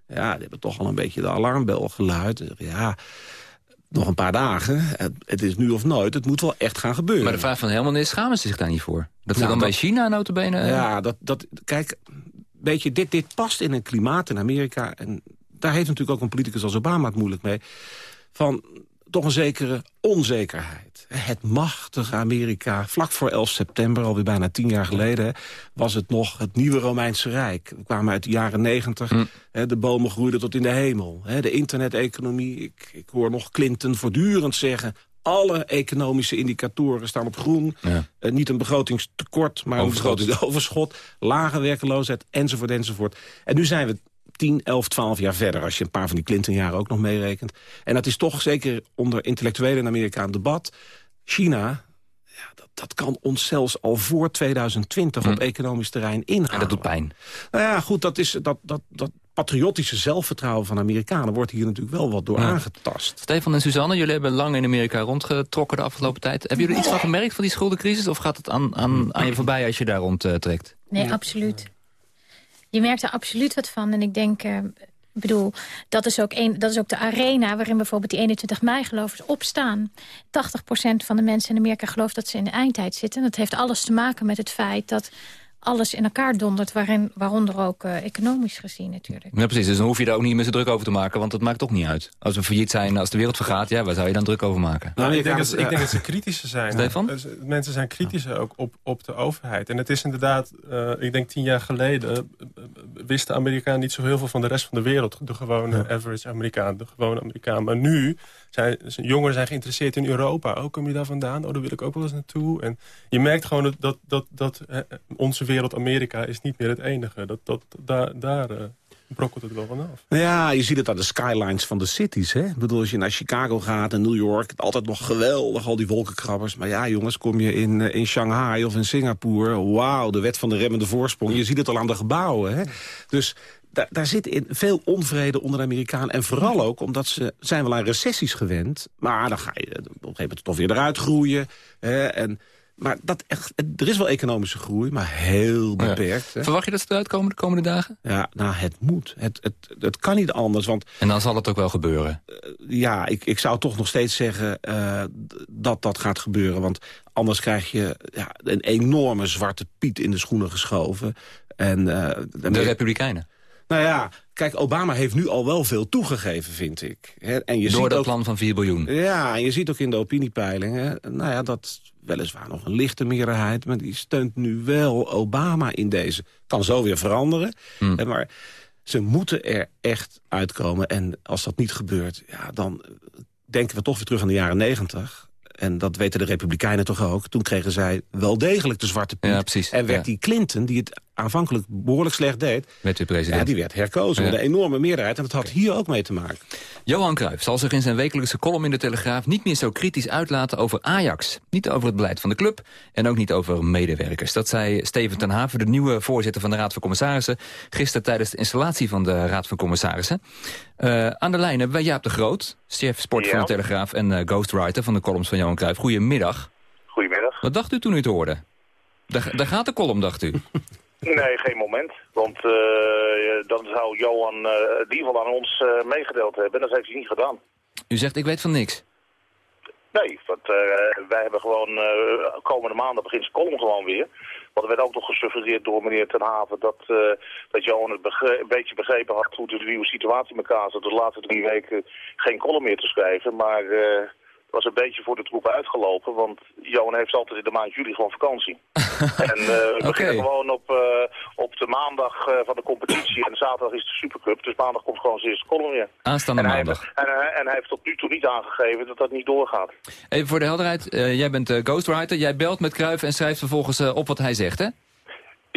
Speaker 15: ja, die hebben toch al een beetje de alarmbel geluid. Ja, nog een paar dagen, het, is nu of nooit, het moet wel echt gaan gebeuren.
Speaker 8: Maar de vraag van Helman is, schamen ze zich daar niet voor? Dat ze
Speaker 15: Nou,
Speaker 8: dan bij China notabene...
Speaker 15: Ja, dat, dat, kijk, weet je, dit, dit past in een klimaat in Amerika... en daar heeft natuurlijk ook een politicus als Obama het moeilijk mee... van toch een zekere onzekerheid. Het machtige Amerika, vlak voor 11 september, alweer bijna tien jaar geleden... was het nog het nieuwe Romeinse Rijk. We kwamen uit de jaren negentig, hè, de bomen groeiden tot in de hemel. De interneteconomie, ik, ik hoor nog Clinton voortdurend zeggen... alle economische indicatoren staan op groen. Eh, niet een begrotingstekort, maar een
Speaker 8: Overschot.
Speaker 15: begrotingsoverschot. Lage werkeloosheid, enzovoort, enzovoort. En nu zijn we 10, 11, 12 jaar verder... als je een paar van die Clinton-jaren ook nog meerekent. En dat is toch zeker onder intellectuelen in Amerika een debat. China, ja, dat, dat kan ons zelfs al voor 2020 op economisch terrein inhalen. En
Speaker 8: dat doet pijn.
Speaker 15: Nou ja, goed, dat, is, dat, dat, dat patriotische zelfvertrouwen van Amerikanen... wordt hier natuurlijk wel wat door
Speaker 8: Ja.
Speaker 15: aangetast.
Speaker 8: Stefan en Suzanne, jullie hebben lang in Amerika rondgetrokken de afgelopen tijd. Hebben jullie iets van gemerkt van die schuldencrisis? Of gaat het aan, aan, aan je voorbij als je daar rondtrekt?
Speaker 14: Nee, absoluut. Je merkt er absoluut wat van. En ik denk, ik bedoel, dat is, ook een, dat is ook de arena... waarin bijvoorbeeld die 21 mei gelovers opstaan. 80% van de mensen in Amerika gelooft dat ze in de eindtijd zitten. En dat heeft alles te maken met het feit dat alles in elkaar dondert... Waarin, waaronder ook eh, economisch gezien natuurlijk.
Speaker 8: Ja, precies. Dus dan hoef je daar ook niet meer zo druk over te maken, want dat maakt toch niet uit. Als we failliet zijn, als de wereld vergaat, ja, waar zou je dan druk over maken?
Speaker 13: Nou, ik, denk dat, ze- ik denk dat ze kritischer zijn.
Speaker 8: Stefan?
Speaker 13: Dus, Mensen zijn kritischer ook op, op de overheid. En het is inderdaad, eh, ik denk tien jaar geleden... eh, wist de Amerikaan niet zo heel veel van de rest van de wereld. De gewone average Amerikaan, de gewone Amerikaan. Maar nu zijn jongeren zijn geïnteresseerd in Europa. Oh, kom je daar vandaan? Oh, daar wil ik ook wel eens naartoe. En je merkt gewoon dat, dat, dat, onze wereld, Amerika, is niet meer het enige. Dat, dat, daar daar eh, brokkelt het wel vanaf.
Speaker 15: Nou Ja, je ziet het aan de skylines van de cities. Hè? Ik bedoel, als je naar Chicago gaat en New York... altijd nog geweldig, al die wolkenkrabbers. Maar ja, jongens, kom je in, eh, in Shanghai of in Singapore... wauw, de wet van de remmende voorsprong. Je ziet het al aan de gebouwen. Hè? Dus daar, daar zit in veel onvrede onder de Amerikanen. En vooral ook omdat ze zijn wel aan recessies gewend. Maar dan ga je op een gegeven moment toch weer eruit groeien. Hè? En, maar dat echt, er is wel economische groei, maar heel beperkt.
Speaker 8: Verwacht je dat ze eruit komen de komende dagen?
Speaker 15: Ja, nou, het moet. Het, het, het kan niet anders, want...
Speaker 8: En dan zal het ook wel gebeuren.
Speaker 15: Ja, ik, ik zou toch nog steeds zeggen eh, dat dat gaat gebeuren. Want anders krijg je ja, een enorme zwarte piet in de schoenen geschoven. En, eh,
Speaker 8: De Republikeinen.
Speaker 15: Nou ja, kijk, Obama heeft nu al wel veel toegegeven, vind ik. En je
Speaker 8: Door
Speaker 15: ziet
Speaker 8: dat
Speaker 15: ook,
Speaker 8: plan van 4 biljoen.
Speaker 15: Ja, en je ziet ook in de opiniepeilingen... nou ja, dat weliswaar nog een lichte meerderheid... maar die steunt nu wel Obama in deze. Kan zo weer veranderen.
Speaker 8: Hmm.
Speaker 15: Maar ze moeten er echt uitkomen. En als dat niet gebeurt, ja, dan denken we toch weer terug aan de jaren negentig. En dat weten de Republikeinen toch ook. Toen kregen zij wel degelijk de zwarte piet.
Speaker 8: Ja.
Speaker 15: En werd
Speaker 8: Ja.
Speaker 15: die Clinton, die het aanvankelijk behoorlijk slecht deed...
Speaker 8: Met uw president.
Speaker 15: Ja, die werd herkozen
Speaker 8: Ja.
Speaker 15: met een enorme meerderheid. En dat had hier ook mee te maken.
Speaker 8: Johan Cruijff zal zich in zijn wekelijkse column in de Telegraaf... niet meer zo kritisch uitlaten over Ajax. Niet over het beleid van de club en ook niet over medewerkers. Dat zei Steven ten Haven, de nieuwe voorzitter van de Raad van Commissarissen... gisteren tijdens de installatie van de Raad van Commissarissen. Eh, aan de lijn hebben wij Jaap de Groot, chef sport van de Telegraaf... en eh, ghostwriter van de columns van Johan Cruijff. Goedemiddag.
Speaker 16: Goedemiddag.
Speaker 8: Wat dacht u toen u het hoorde? Daar, daar gaat de column, dacht u.
Speaker 16: Nee, geen moment. Want eh, dan zou Johan eh in ieder geval aan ons eh, meegedeeld hebben. En dat heeft hij niet gedaan.
Speaker 8: U zegt, ik weet van niks.
Speaker 16: Nee, want eh, wij hebben gewoon eh, komende maanden begint zijn column gewoon weer. Want er werd ook nog gesuggereerd door meneer Ten Haven dat, eh, dat Johan het een beetje begrepen had hoe de nieuwe situatie in elkaar zat. Dus de laatste drie weken geen column meer te schrijven. Maar eh, was een beetje voor de troepen uitgelopen. Want Johan heeft altijd in de maand juli gewoon vakantie. en eh, we beginnen gewoon op, eh, op de maandag eh, van de competitie. En zaterdag is de Supercup. Dus maandag komt gewoon zijn eerste column weer.
Speaker 8: Aanstaande
Speaker 16: en hij,
Speaker 8: maandag.
Speaker 16: heeft- en, hij, en hij heeft tot nu toe niet aangegeven dat dat niet doorgaat.
Speaker 8: Even voor de helderheid, jij bent ghostwriter. Jij belt met Cruijff en schrijft vervolgens op wat hij zegt, hè?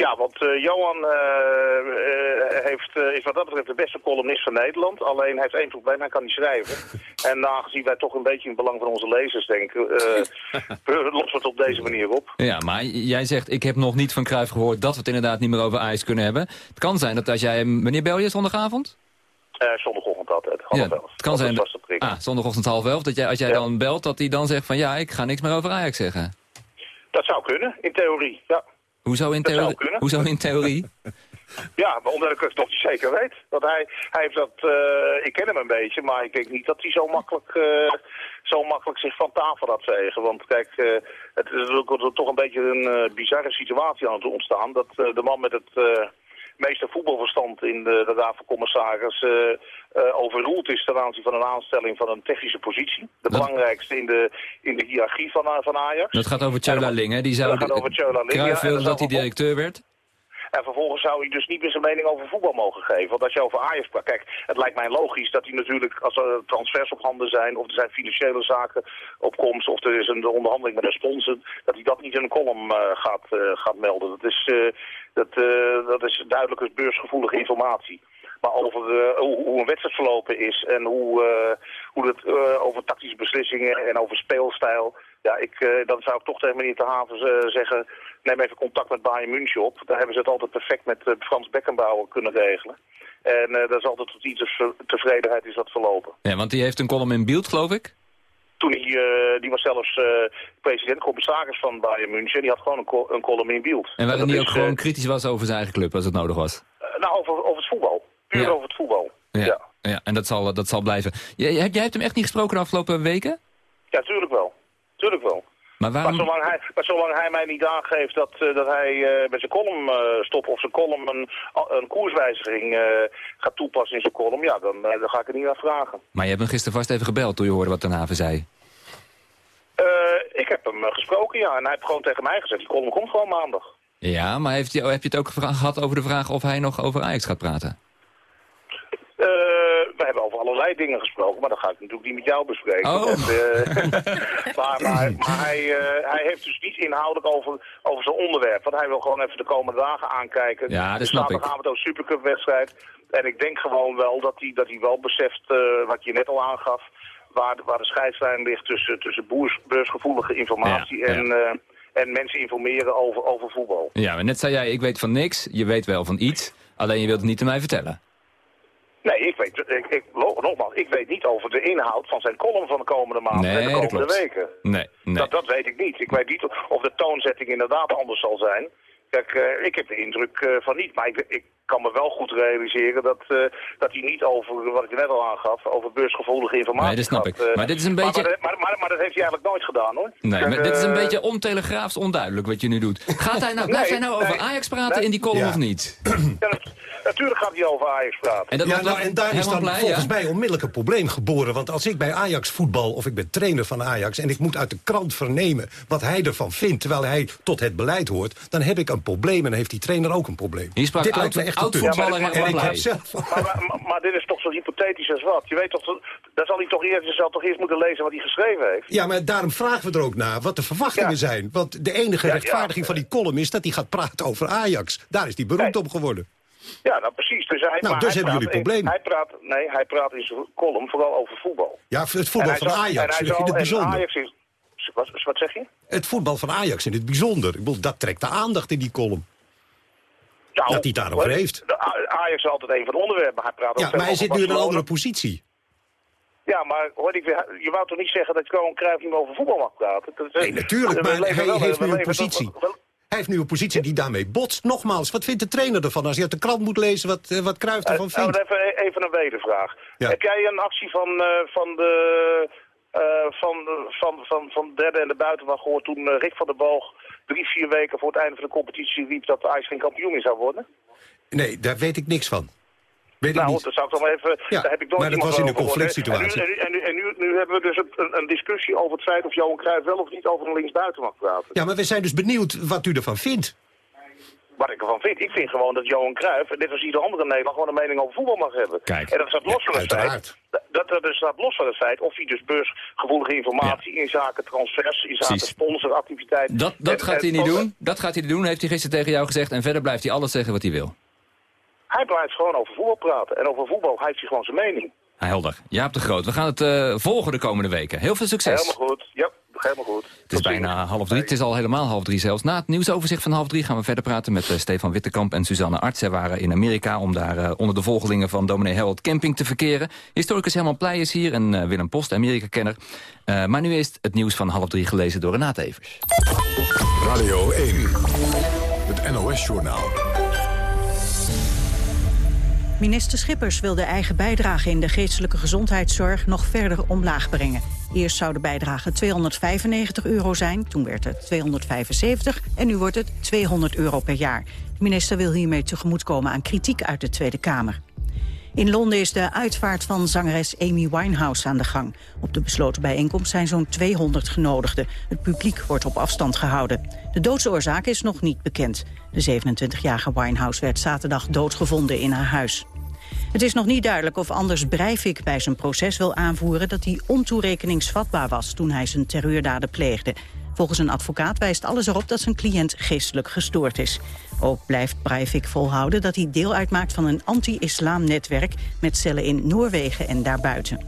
Speaker 16: Ja, want eh, Johan eh, eh, heeft, is wat dat betreft de beste columnist van Nederland. Alleen hij heeft één probleem, hij kan niet schrijven. en aangezien wij toch een beetje in het belang van onze lezers denken, lossen we het op deze manier op.
Speaker 8: Ja, maar jij zegt, ik heb nog niet van Cruijff gehoord dat we het inderdaad niet meer over ijs kunnen hebben. Het kan zijn dat als jij, hem- wanneer bel je zondagavond?
Speaker 16: Zondagochtend altijd, half
Speaker 8: Ja,
Speaker 16: elf.
Speaker 8: het kan
Speaker 16: Dat
Speaker 8: zijn, ah, zondagochtend half elf, dat jij, als jij dan belt, dat hij dan zegt van ja, ik ga niks meer over Ajax zeggen.
Speaker 16: Dat zou kunnen, in theorie, ja.
Speaker 8: Hoezo in,
Speaker 16: Dat zou
Speaker 8: theorie?
Speaker 16: kunnen.
Speaker 8: Hoezo in theorie?
Speaker 16: Ja, maar omdat ik het niet zeker weet. Want hij, hij heeft dat, eh, ik ken hem een beetje, maar ik denk niet dat hij zo makkelijk, eh, zo makkelijk zich van tafel laat vegen. Want kijk, eh, het is toch een beetje een bizarre situatie aan het ontstaan. Dat de man met het meeste voetbalverstand in de, de Raad van Commissaris eh, eh, overroeld is ten aanzien van een aanstelling van een technische positie. De belangrijkste in de, in de hiërarchie van, van Ajax.
Speaker 8: Dat gaat over Tjöla Ling, hè? Die zou,
Speaker 16: Dat gaat over Tjöla Ling, ja,
Speaker 8: wilde
Speaker 16: dat
Speaker 8: hij directeur werd.
Speaker 16: En vervolgens zou hij dus niet meer zijn mening over voetbal mogen geven. Want als je over Ajax praat, kijk, het lijkt mij logisch dat hij natuurlijk, als er transfers op handen zijn, of er zijn financiële zaken op komst, of er is een onderhandeling met een sponsor, dat hij dat niet in een column eh, gaat, eh, gaat melden. Dat is, eh, dat, dat is duidelijk beursgevoelige informatie. Maar over hoe, een wedstrijd verlopen is en hoe, eh, hoe eh, over tactische beslissingen en over speelstijl. Ja, ik, eh, dan zou ik toch tegen meneer Te Haven eh, zeggen, neem even contact met Bayern München op. Daar hebben ze het altijd perfect met eh, Frans Beckenbauer kunnen regelen. En eh, dat is altijd tot iets tevredenheid is dat verlopen.
Speaker 8: Ja, want die heeft een column in beeld, geloof ik.
Speaker 16: Toen hij, die was zelfs eh, president-commissaris van Bayern München. Die had gewoon een, co- een column in beeld.
Speaker 8: En waarin
Speaker 16: dat
Speaker 8: hij ook
Speaker 16: is,
Speaker 8: gewoon kritisch was over zijn eigen club, als het nodig was.
Speaker 16: nou, over, over het voetbal. Puur
Speaker 8: Ja.
Speaker 16: over het voetbal.
Speaker 8: Ja, ja. en dat zal, dat zal blijven. Jij jij hebt hem echt niet gesproken de afgelopen weken?
Speaker 16: Ja, tuurlijk wel. Tuurlijk wel.
Speaker 8: Maar waarom...
Speaker 16: Maar zolang hij, maar zolang hij mij niet aangeeft dat, eh, dat hij eh, met zijn column eh, stopt of zijn column een, een koerswijziging gaat toepassen in zijn column, ja, dan, dan ga ik er niet naar vragen.
Speaker 8: Maar je hebt hem gisteren vast even gebeld toen je hoorde wat Ten Haven zei.
Speaker 16: Ik heb hem gesproken, ja, en hij heeft gewoon tegen mij gezegd, die column komt gewoon maandag.
Speaker 8: Ja, maar heeft heb je het ook gehad over de vraag of hij nog over Ajax gaat praten?
Speaker 16: We hebben over allerlei dingen gesproken, maar dat ga ik natuurlijk niet met jou bespreken.
Speaker 8: Oh.
Speaker 16: En, eh, maar maar, maar hij, eh, hij heeft dus niet inhoudelijk over, over zijn onderwerp. Want hij wil gewoon even de komende dagen aankijken.
Speaker 8: Ja, dat snap ik.
Speaker 16: zaterdagavond ook Supercup wedstrijd. En ik denk gewoon wel dat hij, dat hij wel beseft, eh, wat je net al aangaf, waar, de- waar de scheidslijn ligt tussen, tussen boers, beursgevoelige informatie
Speaker 8: Ja,
Speaker 16: en, en mensen informeren over, over voetbal.
Speaker 8: Ja, maar net zei jij, ik weet van niks, je weet wel van iets, alleen je wilt het niet aan mij vertellen.
Speaker 16: Nee, ik weet, ik, ik, nogmaals, ik weet niet over de inhoud van zijn column van de komende maanden en de komende weken.
Speaker 8: Nee, nee.
Speaker 16: Dat, dat weet ik niet. Ik weet niet of de toonzetting inderdaad anders zal zijn. Kijk, eh, ik heb de indruk eh, van niet, maar ik, ik kan me wel goed realiseren dat, eh, dat hij niet over, wat ik net al aangaf, over beursgevoelige informatie
Speaker 8: Nee, dat snap ik. Maar dit is een beetje-
Speaker 16: Maar, maar, maar, maar dat heeft hij eigenlijk nooit gedaan, hoor.
Speaker 8: Nee,
Speaker 16: Kijk,
Speaker 8: maar dit is een beetje ontelegraafs onduidelijk wat je nu doet. Gaat hij nou, blijft
Speaker 16: Nee,
Speaker 8: hij nou over
Speaker 16: nee,
Speaker 8: Ajax praten
Speaker 16: nee.
Speaker 8: in die column
Speaker 12: Ja.
Speaker 8: of niet?
Speaker 16: Ja, dat- Natuurlijk gaat hij over Ajax praten.
Speaker 12: En, ja, nou, en daar is dan volgens mij onmiddellijk een probleem geboren. Want als ik bij Ajax voetbal, of ik ben trainer van Ajax... en ik moet uit de krant vernemen wat hij ervan vindt... terwijl hij tot het beleid hoort, dan heb ik een probleem... en dan heeft die trainer ook een probleem.
Speaker 8: Hier sprak dit lijkt me echt een. Ja, maar,
Speaker 16: en ik heb zelf... maar, maar, dit is toch zo hypothetisch als wat? Je weet toch, daar zal hij toch eerst, je zal toch eerst moeten lezen wat hij geschreven heeft?
Speaker 12: Ja, maar daarom vragen we er ook naar wat de verwachtingen zijn. Want de enige rechtvaardiging van die column is dat hij gaat praten over Ajax. Daar is hij beroemd op geworden.
Speaker 16: Ja, nou precies. Dus, hij,
Speaker 12: nou, dus hebben jullie probleem.
Speaker 16: Hij praat, nee, hij praat in zijn column vooral over voetbal.
Speaker 12: Ja, het voetbal van Ajax in het bijzonder. Ajax is,
Speaker 16: wat, wat zeg je?
Speaker 12: Het voetbal van Ajax in het bijzonder. Ik bedoel, dat trekt de aandacht in die column. Nou, dat hij het daarover heeft.
Speaker 16: Ajax is altijd een van de onderwerpen. Hij praat
Speaker 12: ja, maar hij zit nu in een andere positie.
Speaker 16: Ja, maar hoor, ik, je wou toch niet zeggen dat Johan Cruijff niet meer over voetbal mag praten?
Speaker 12: nee, natuurlijk, maar hij heeft nu een positie. Hij heeft nu een positie die daarmee botst. Nogmaals, wat vindt de trainer ervan als hij uit de krant moet lezen wat, uh, wat Cruijff ervan uh, vindt?
Speaker 16: Even, even een wedervraag. Heb jij een actie van, uh, van de... van, van, van, van de derde en de buitenwacht gehoord toen Rick van der Boog drie, vier weken voor het einde van de competitie riep dat IJs geen kampioen meer zou worden?
Speaker 12: Nee, daar weet ik niks van. Weet
Speaker 16: nou,
Speaker 12: niet.
Speaker 16: dat zou ik dan even...
Speaker 12: Ja,
Speaker 16: daar heb ik
Speaker 12: maar dat was in een conflict situatie.
Speaker 16: En, nu, en, nu, en nu, nu, hebben we dus een, een, discussie over het feit of Johan Cruijff wel of niet over een linksbuiten mag praten.
Speaker 12: Ja, maar we zijn dus benieuwd wat u ervan vindt.
Speaker 16: Wat ik ervan vind? Ik vind gewoon dat Johan Cruijff, net als ieder andere Nederland, gewoon een mening over voetbal mag hebben.
Speaker 12: Kijk,
Speaker 16: en dat staat los van het feit. Dat, dat staat los van het feit of hij dus beursgevoelige informatie in zaken transfers, in zaken sponsoractiviteit...
Speaker 8: Dat, dat gaat hij niet doen. Dat gaat hij niet doen, heeft hij gisteren tegen jou gezegd. En verder blijft hij alles zeggen wat hij wil.
Speaker 16: Hij blijft gewoon over voetbal praten. En over voetbal heeft hij gewoon zijn mening.
Speaker 8: Helder. Jaap de Groot. We gaan het uh, volgen de komende weken. Heel veel succes.
Speaker 16: Helemaal goed. Ja, helemaal goed.
Speaker 8: Het is bijna half drie. Het is al helemaal half drie zelfs. Na het nieuwsoverzicht van half drie gaan we verder praten met uh, Stefan Wittekamp en Suzanne Arts. Zij waren in Amerika om daar uh, onder de volgelingen van dominee Harold Camping te verkeren. Historicus Herman Pleij is hier en Willem Post, Amerika-kenner. maar nu is het nieuws van half drie gelezen door Renate Evers.
Speaker 1: Radio 1, het NOS-journaal.
Speaker 2: Minister Schippers wil de eigen bijdrage in de geestelijke gezondheidszorg nog verder omlaag brengen. Eerst zou de bijdrage 295 euro zijn, toen werd het 275 en nu wordt het 200 euro per jaar. De minister wil hiermee tegemoetkomen aan kritiek uit de Tweede Kamer. In Londen is de uitvaart van zangeres Amy Winehouse aan de gang. Op de besloten bijeenkomst zijn zo'n 200 genodigden. Het publiek wordt op afstand gehouden. De doodsoorzaak is nog niet bekend. De 27-jarige Winehouse werd zaterdag doodgevonden in haar huis. Het is nog niet duidelijk of Anders Breivik bij zijn proces wil aanvoeren... dat hij ontoerekeningsvatbaar was toen hij zijn terreurdaden pleegde. Volgens een advocaat wijst alles erop dat zijn cliënt geestelijk gestoord is. Ook blijft Breivik volhouden dat hij deel uitmaakt van een anti-islam netwerk... met cellen in Noorwegen en daarbuiten.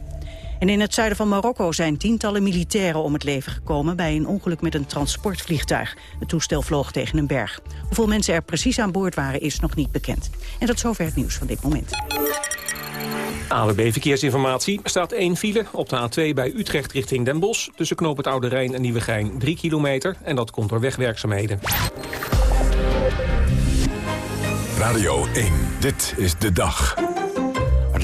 Speaker 2: En in het zuiden van Marokko zijn tientallen militairen om het leven gekomen... bij een ongeluk met een transportvliegtuig. Het toestel vloog tegen een berg. Hoeveel mensen er precies aan boord waren is nog niet bekend. En tot zover het nieuws van dit moment.
Speaker 17: AWB Verkeersinformatie. Er staat één file op de A2 bij Utrecht richting Den Bosch... tussen Knoop het Oude Rijn en Nieuwegein 3 kilometer. En dat komt door wegwerkzaamheden.
Speaker 1: Radio 1, dit is de dag.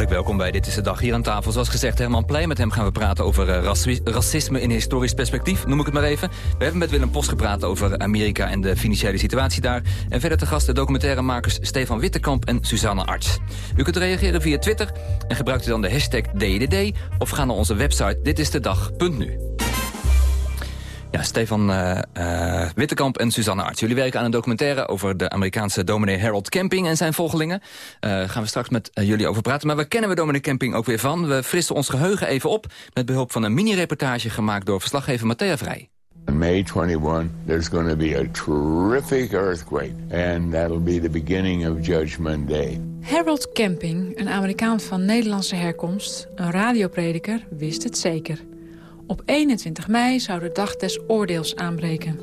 Speaker 8: Welkom bij Dit is de Dag hier aan tafel. Zoals gezegd, Herman Pleij. Met hem gaan we praten over uh, racisme in historisch perspectief, noem ik het maar even. We hebben met Willem Post gepraat over Amerika en de financiële situatie daar. En verder te gast de documentairemakers Stefan Wittekamp en Suzanne Arts. U kunt reageren via Twitter en gebruikt u dan de hashtag DDD... of ga naar onze website ditistedag.nu. Ja, Stefan uh, uh, Wittekamp en Suzanne Arts. Jullie werken aan een documentaire over de Amerikaanse dominee Harold Camping en zijn volgelingen. Uh, gaan we straks met jullie over praten. Maar waar kennen we dominee Camping ook weer van? We frissen ons geheugen even op met behulp van een mini-reportage gemaakt door verslaggever Matthea Vrij.
Speaker 18: May 21, there's going to be a terrific earthquake. And that'll be the beginning of Judgment Day.
Speaker 19: Harold Camping, een Amerikaan van Nederlandse herkomst, een radioprediker, wist het zeker. Op 21 mei zou de dag des oordeels aanbreken.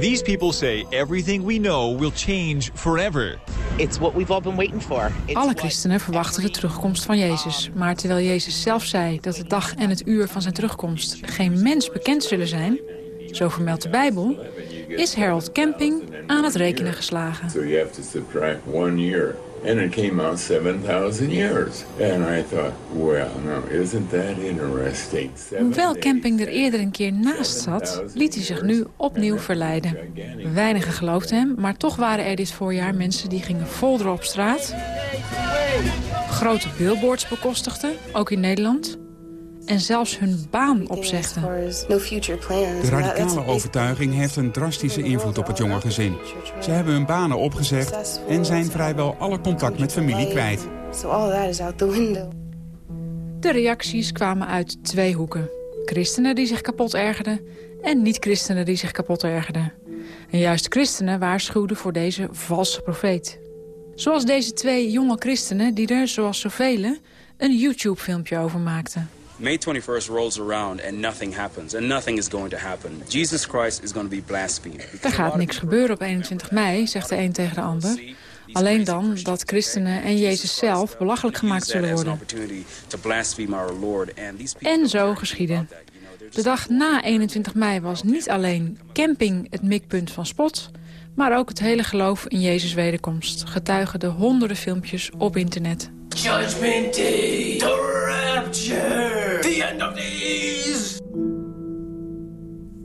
Speaker 20: These people say everything we know will change forever.
Speaker 21: It's what we've all been waiting for.
Speaker 19: Alle christenen verwachten de terugkomst van Jezus. Maar terwijl Jezus zelf zei dat de dag en het uur van zijn terugkomst geen mens bekend zullen zijn, zo vermeldt de Bijbel, is Harold Camping aan het rekenen geslagen.
Speaker 18: So you have to subtract one year And it came out 7,000 years. And I thought, well, now, isn't that interesting?
Speaker 19: Hoewel Camping er eerder een keer naast zat, liet hij zich nu opnieuw verleiden. Weinigen geloofden hem, maar toch waren er dit voorjaar mensen die gingen folderen op straat. Grote billboards bekostigden, ook in Nederland. En zelfs hun baan opzegden.
Speaker 22: De radicale overtuiging heeft een drastische invloed op het jonge gezin. Ze hebben hun banen opgezegd en zijn vrijwel alle contact met familie kwijt.
Speaker 19: De reacties kwamen uit twee hoeken. Christenen die zich kapot ergerden en niet-christenen die zich kapot ergerden. En juist christenen waarschuwden voor deze valse profeet. Zoals deze twee jonge christenen die er, zoals zoveel, een YouTube-filmpje over maakten.
Speaker 23: May 21st rolls around and nothing happens. And nothing is going to happen. Jesus Christ is going to be blasphemed.
Speaker 19: Er gaat niks gebeuren op 21 mei, zegt de een tegen de ander. Alleen dan dat christenen en Jezus zelf belachelijk gemaakt zullen worden. En zo geschiedde. De dag na 21 mei was niet alleen camping het mikpunt van spot... maar ook het hele geloof in Jezus' wederkomst. Getuigen de honderden filmpjes op internet.
Speaker 24: Judgment Day, the rapture, the end of days.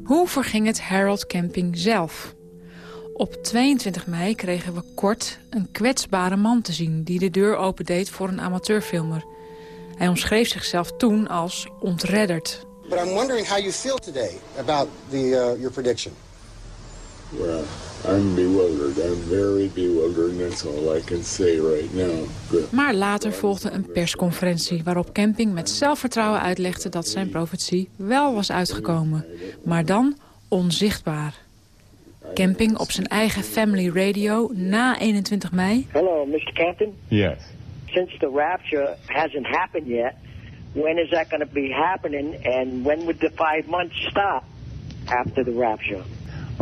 Speaker 19: Hoe verging het Harold Camping zelf? Op 22 mei kregen we kort een kwetsbare man te zien... die de deur opendeed voor een amateurfilmer. Hij omschreef zichzelf toen als ontredderd.
Speaker 25: But I'm wondering how you feel today about the, uh, your prediction.
Speaker 18: Well, I'm bewildered. I'm very bewildered, that's all I can say right now. But
Speaker 19: Maar later volgde een persconferentie waarop Camping met zelfvertrouwen uitlegde dat zijn profetie wel was uitgekomen. Maar dan onzichtbaar. Camping op zijn eigen family radio na 21 mei.
Speaker 26: Hello, Mr. Campton.
Speaker 18: Yes.
Speaker 26: Since the rapture hasn't happened yet, when is that going to be happening, and when would the five months stop after the rapture?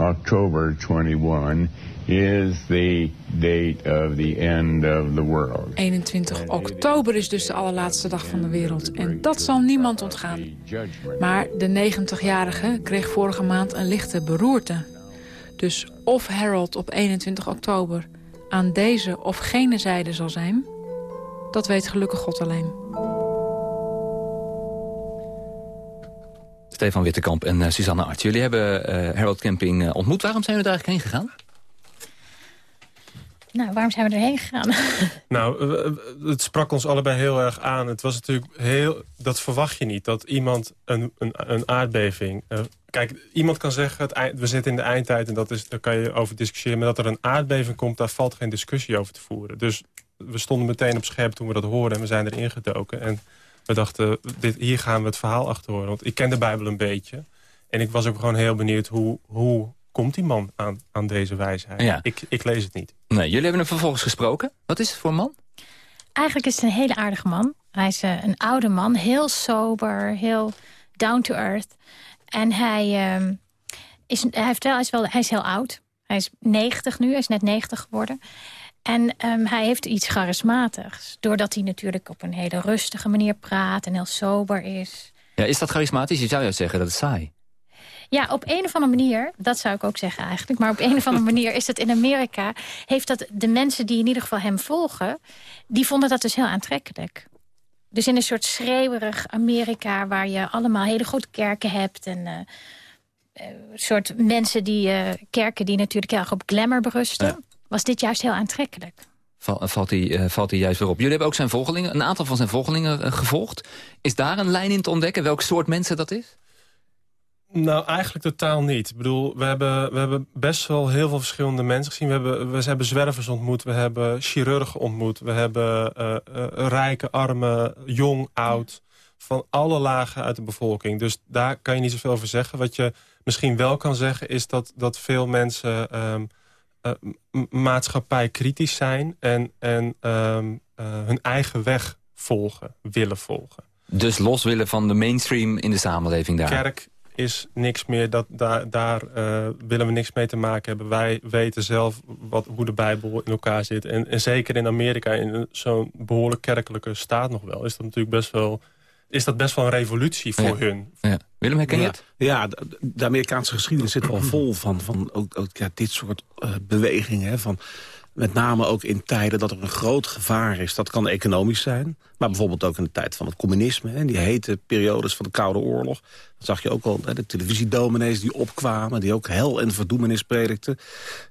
Speaker 18: October 21 is the date of the end of the world.
Speaker 19: 21 oktober is dus de allerlaatste dag van de wereld. En dat zal niemand ontgaan. Maar de 90-jarige kreeg vorige maand een lichte beroerte. Dus of Harold op 21 oktober aan deze of gene zijde zal zijn... dat weet gelukkig God alleen.
Speaker 8: Stefan Wittekamp en uh, Susanne Arts. Jullie hebben uh, Harold Camping uh, ontmoet. Waarom zijn we daar eigenlijk heen gegaan?
Speaker 14: Nou, waarom zijn we erheen gegaan?
Speaker 13: Nou, het sprak ons allebei heel erg aan. Het was natuurlijk heel... Dat verwacht je niet, dat iemand een, een, een aardbeving... Uh, kijk, iemand kan zeggen, het eind, we zitten in de eindtijd... en dat is, daar kan je over discussiëren. Maar dat er een aardbeving komt, daar valt geen discussie over te voeren. Dus we stonden meteen op scherp toen we dat hoorden... en we zijn erin gedoken. En we dachten, dit, hier gaan we het verhaal achter horen. Want ik ken de Bijbel een beetje. En ik was ook gewoon heel benieuwd hoe... hoe komt die man aan, aan deze wijsheid?
Speaker 8: Ja.
Speaker 13: Ik, ik lees het niet.
Speaker 8: Nee, jullie hebben hem vervolgens gesproken. Wat is het voor een man?
Speaker 14: Eigenlijk is het een hele aardige man. Hij is uh, een oude man, heel sober, heel down to earth. En hij, uh, is, hij, heeft wel, hij, is wel, hij is heel oud. Hij is 90 nu, hij is net 90 geworden. En um, hij heeft iets charismatisch. Doordat hij natuurlijk op een hele rustige manier praat en heel sober is.
Speaker 8: Ja, is dat charismatisch? Je zou juist zeggen dat het saai.
Speaker 14: Ja, op een of andere manier, dat zou ik ook zeggen eigenlijk... maar op een of andere manier is dat in Amerika... heeft dat de mensen die in ieder geval hem volgen... die vonden dat dus heel aantrekkelijk. Dus in een soort schreeuwerig Amerika... waar je allemaal hele grote kerken hebt... en uh, uh, soort mensen die... Uh, kerken die natuurlijk heel erg op glamour berusten... Ja. Was dit juist heel aantrekkelijk.
Speaker 8: Valt hij, valt hij juist weer op. Jullie hebben ook zijn volgelingen, een aantal van zijn volgelingen gevolgd. Is daar een lijn in te ontdekken? Welk soort mensen dat is?
Speaker 13: Nou, eigenlijk totaal niet. Ik bedoel, we hebben, we hebben best wel heel veel verschillende mensen gezien. We hebben, we hebben zwervers ontmoet, we hebben chirurgen ontmoet... we hebben uh, uh, rijke, arme, jong, oud... van alle lagen uit de bevolking. Dus daar kan je niet zoveel over zeggen. Wat je misschien wel kan zeggen is dat, dat veel mensen... Um, uh, maatschappij kritisch zijn... en, en um, hun eigen weg volgen, willen volgen.
Speaker 8: Dus los willen van de mainstream in de samenleving daar?
Speaker 13: Kerk, is niks meer, dat, daar, daar uh, willen we niks mee te maken hebben. Wij weten zelf wat, hoe de Bijbel in elkaar zit. En, en zeker in Amerika, in zo'n behoorlijk kerkelijke staat nog wel... is dat natuurlijk best wel, is dat best wel een revolutie voor
Speaker 8: ja.
Speaker 13: hun.
Speaker 8: Ja. Willem, herken je het?
Speaker 15: Ja, de, de, Amerikaanse geschiedenis zit wel vol van, van ook, ook ja, dit soort uh, bewegingen. Hè, van, met name ook in tijden dat er een groot gevaar is. Dat kan economisch zijn, maar bijvoorbeeld ook in de tijd van het communisme. Hè, die hete periodes van de Koude Oorlog. Dat zag je ook al, hè, de televisiedominees die opkwamen... die ook hel en verdoemenis predikten.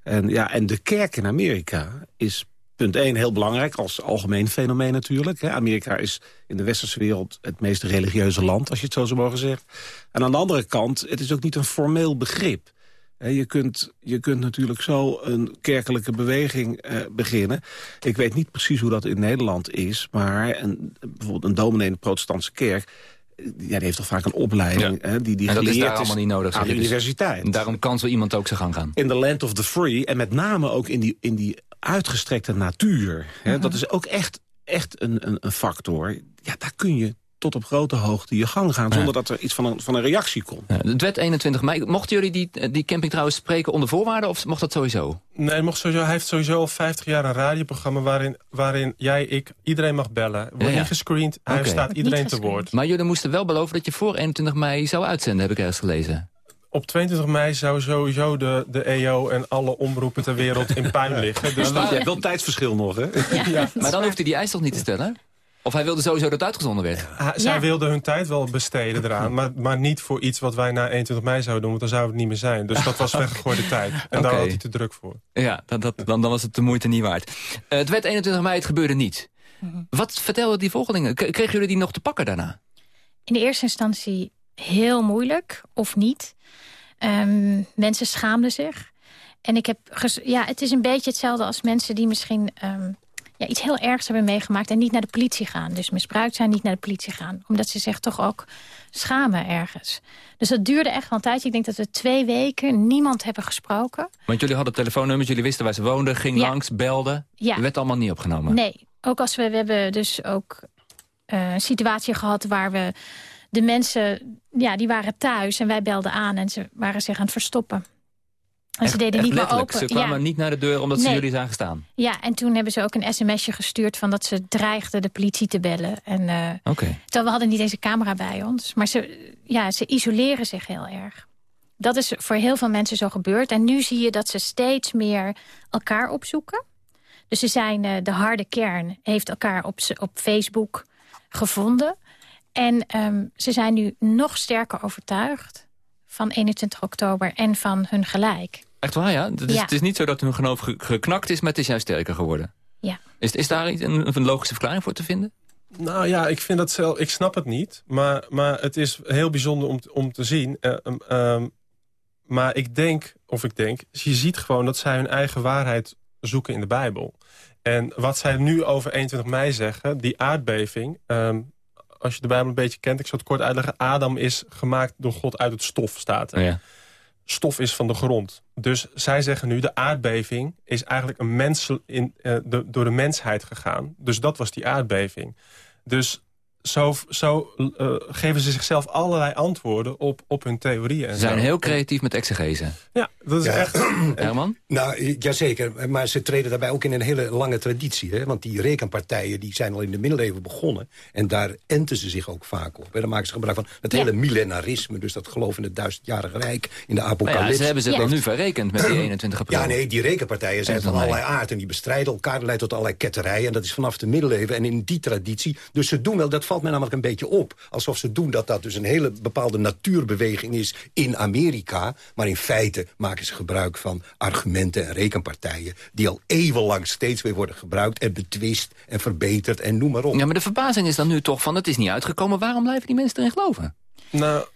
Speaker 15: En, ja, en de kerk in Amerika is punt 1 heel belangrijk, als algemeen fenomeen natuurlijk. Amerika is in de westerse wereld het meest religieuze land, als je het zo zou mogen zeggen. En aan de andere kant, het is ook niet een formeel begrip. Je kunt, je kunt natuurlijk zo een kerkelijke beweging eh, beginnen. Ik weet niet precies hoe dat in Nederland is... maar een, bijvoorbeeld een dominee in de protestantse kerk... Ja, die heeft toch vaak een opleiding hè, die, die
Speaker 8: en dat
Speaker 15: is
Speaker 8: daar allemaal niet nodig.
Speaker 15: aan de universiteit.
Speaker 8: En daarom kan zo iemand ook zijn gang gaan.
Speaker 15: In the land of the free en met name ook in die, in die uitgestrekte natuur. Hè, Dat is ook echt, echt een, een, een factor. Ja, daar kun je tot op grote hoogte je gang gaan... zonder dat er iets van een, van een reactie komt.
Speaker 8: Ja, het wet 21 mei. Mochten jullie die, die camping trouwens spreken onder voorwaarden... of mocht dat sowieso?
Speaker 13: Nee, mocht sowieso, hij heeft sowieso al 50 jaar een radioprogramma... waarin, waarin jij, ik, iedereen mag bellen. Wordt
Speaker 8: Ja, ja.
Speaker 13: niet gescreend, hij staat iedereen te woord.
Speaker 8: Maar jullie moesten wel beloven dat je voor 21 mei zou uitzenden... heb ik ergens gelezen.
Speaker 13: Op 22 mei zou sowieso de, de EO en alle omroepen ter wereld in puin liggen. Dus
Speaker 15: Maar je hebt wel tijdsverschil nog, hè?
Speaker 13: Ja.
Speaker 8: Maar dan hoeft hij die eis toch niet te stellen? Of hij wilde sowieso dat uitgezonden werd?
Speaker 13: Ha- Zij wilden hun tijd wel besteden eraan, maar, maar niet voor iets wat wij na 21 mei zouden doen, want dan zou het niet meer zijn. Dus dat was weggegooide tijd. En daar had hij te druk voor.
Speaker 8: Ja, dat, dat, dan, dan was het de moeite niet waard. Eh, het werd 21 mei, het gebeurde niet. Wat vertelden die volgelingen? K- kregen jullie die nog te pakken daarna?
Speaker 14: In de eerste instantie heel moeilijk, of niet. Ehm, mensen schaamden zich. En ik heb ja, het is een beetje hetzelfde als mensen die misschien ehm, ja, iets heel ergs hebben meegemaakt... en niet naar de politie gaan. Dus misbruikt zijn, niet naar de politie gaan. Omdat ze zich toch ook schamen ergens. Dus dat duurde echt wel een tijdje. Ik denk dat we twee weken niemand hebben gesproken.
Speaker 8: Want jullie hadden telefoonnummers, jullie wisten waar ze woonden... ging
Speaker 14: Ja.
Speaker 8: langs, belden.
Speaker 14: Ja.
Speaker 8: Er werd allemaal niet opgenomen.
Speaker 14: Nee, ook als we, we hebben dus ook eh, een situatie gehad waar we de mensen, ja, die waren thuis en wij belden aan en ze waren zich aan het verstoppen. En
Speaker 8: Echt-
Speaker 14: ze deden niet meer open.
Speaker 8: Ze kwamen
Speaker 14: ja.
Speaker 8: niet naar de deur omdat ze jullie zagen staan.
Speaker 14: ja, en toen hebben ze ook een sms'je gestuurd van dat ze dreigden de politie te bellen. En,
Speaker 8: Oké.
Speaker 14: terwijl we hadden niet eens een camera bij ons. Maar ze, ja, ze isoleren zich heel erg. Dat is voor heel veel mensen zo gebeurd. En nu zie je dat ze steeds meer elkaar opzoeken. Dus ze zijn, eh, de harde kern heeft elkaar op, op Facebook gevonden. En ehm, ze zijn nu nog sterker overtuigd van 21 oktober en van hun gelijk.
Speaker 8: Echt waar, ja? Het is,
Speaker 14: Ja.
Speaker 8: het is niet zo dat hun geloof ge- geknakt is, maar het is juist sterker geworden.
Speaker 14: Ja.
Speaker 8: Is, is daar iets, een, een logische verklaring voor te vinden?
Speaker 13: Nou ja, ik vind dat zelf, ik snap het niet. Maar, maar het is heel bijzonder om, te- om te zien. Eh, ehm, ehm, maar ik denk, of ik denk, je ziet gewoon dat zij hun eigen waarheid zoeken in de Bijbel. En wat zij nu over 21 mei zeggen, die aardbeving... ehm, als je de Bijbel een beetje kent, ik zal het kort uitleggen... Adam is gemaakt door God uit het stof, staat er.
Speaker 8: Ja.
Speaker 13: Stof is van de grond. Dus zij zeggen nu, de aardbeving is eigenlijk een mens in, eh, de, door de mensheid gegaan. Dus dat was die aardbeving. Dus zo, zo eh, geven ze zichzelf allerlei antwoorden op, op hun theorieën. En
Speaker 8: Ze zijn
Speaker 13: zo.
Speaker 8: heel creatief met exegese.
Speaker 13: Ja, dat is
Speaker 12: Ja.
Speaker 13: echt...
Speaker 8: Herman?
Speaker 12: Nou, jazeker. Maar ze treden daarbij ook in een hele lange traditie. Hè? Want die rekenpartijen die zijn al in de middeleeuwen begonnen. En daar enten ze zich ook vaak op. En dan maken ze gebruik van het
Speaker 14: Ja.
Speaker 12: hele millenarisme. Dus dat geloof in het duizendjarige rijk, in de
Speaker 8: Maar
Speaker 12: apocalypse.
Speaker 8: ja, ze hebben zich
Speaker 14: Ja.
Speaker 8: dan nu verrekend met die 21 april.
Speaker 12: Ja, nee, die rekenpartijen zijn van
Speaker 8: 21 mei.
Speaker 12: allerlei aard. En die bestrijden elkaar, dat leidt tot allerlei ketterijen. En dat is vanaf de middeleeuwen en in die traditie. Dus ze doen wel, dat valt mij namelijk een beetje op. Alsof ze doen dat dat dus een hele bepaalde natuurbeweging is in Amerika. Maar in feite maken ze gebruik van argumenten en rekenpartijen... die al eeuwenlang steeds weer worden gebruikt en betwist en verbeterd en noem maar op.
Speaker 8: Ja, maar de verbazing is dan nu toch van, het is niet uitgekomen. Waarom blijven die mensen erin geloven?
Speaker 13: Nou,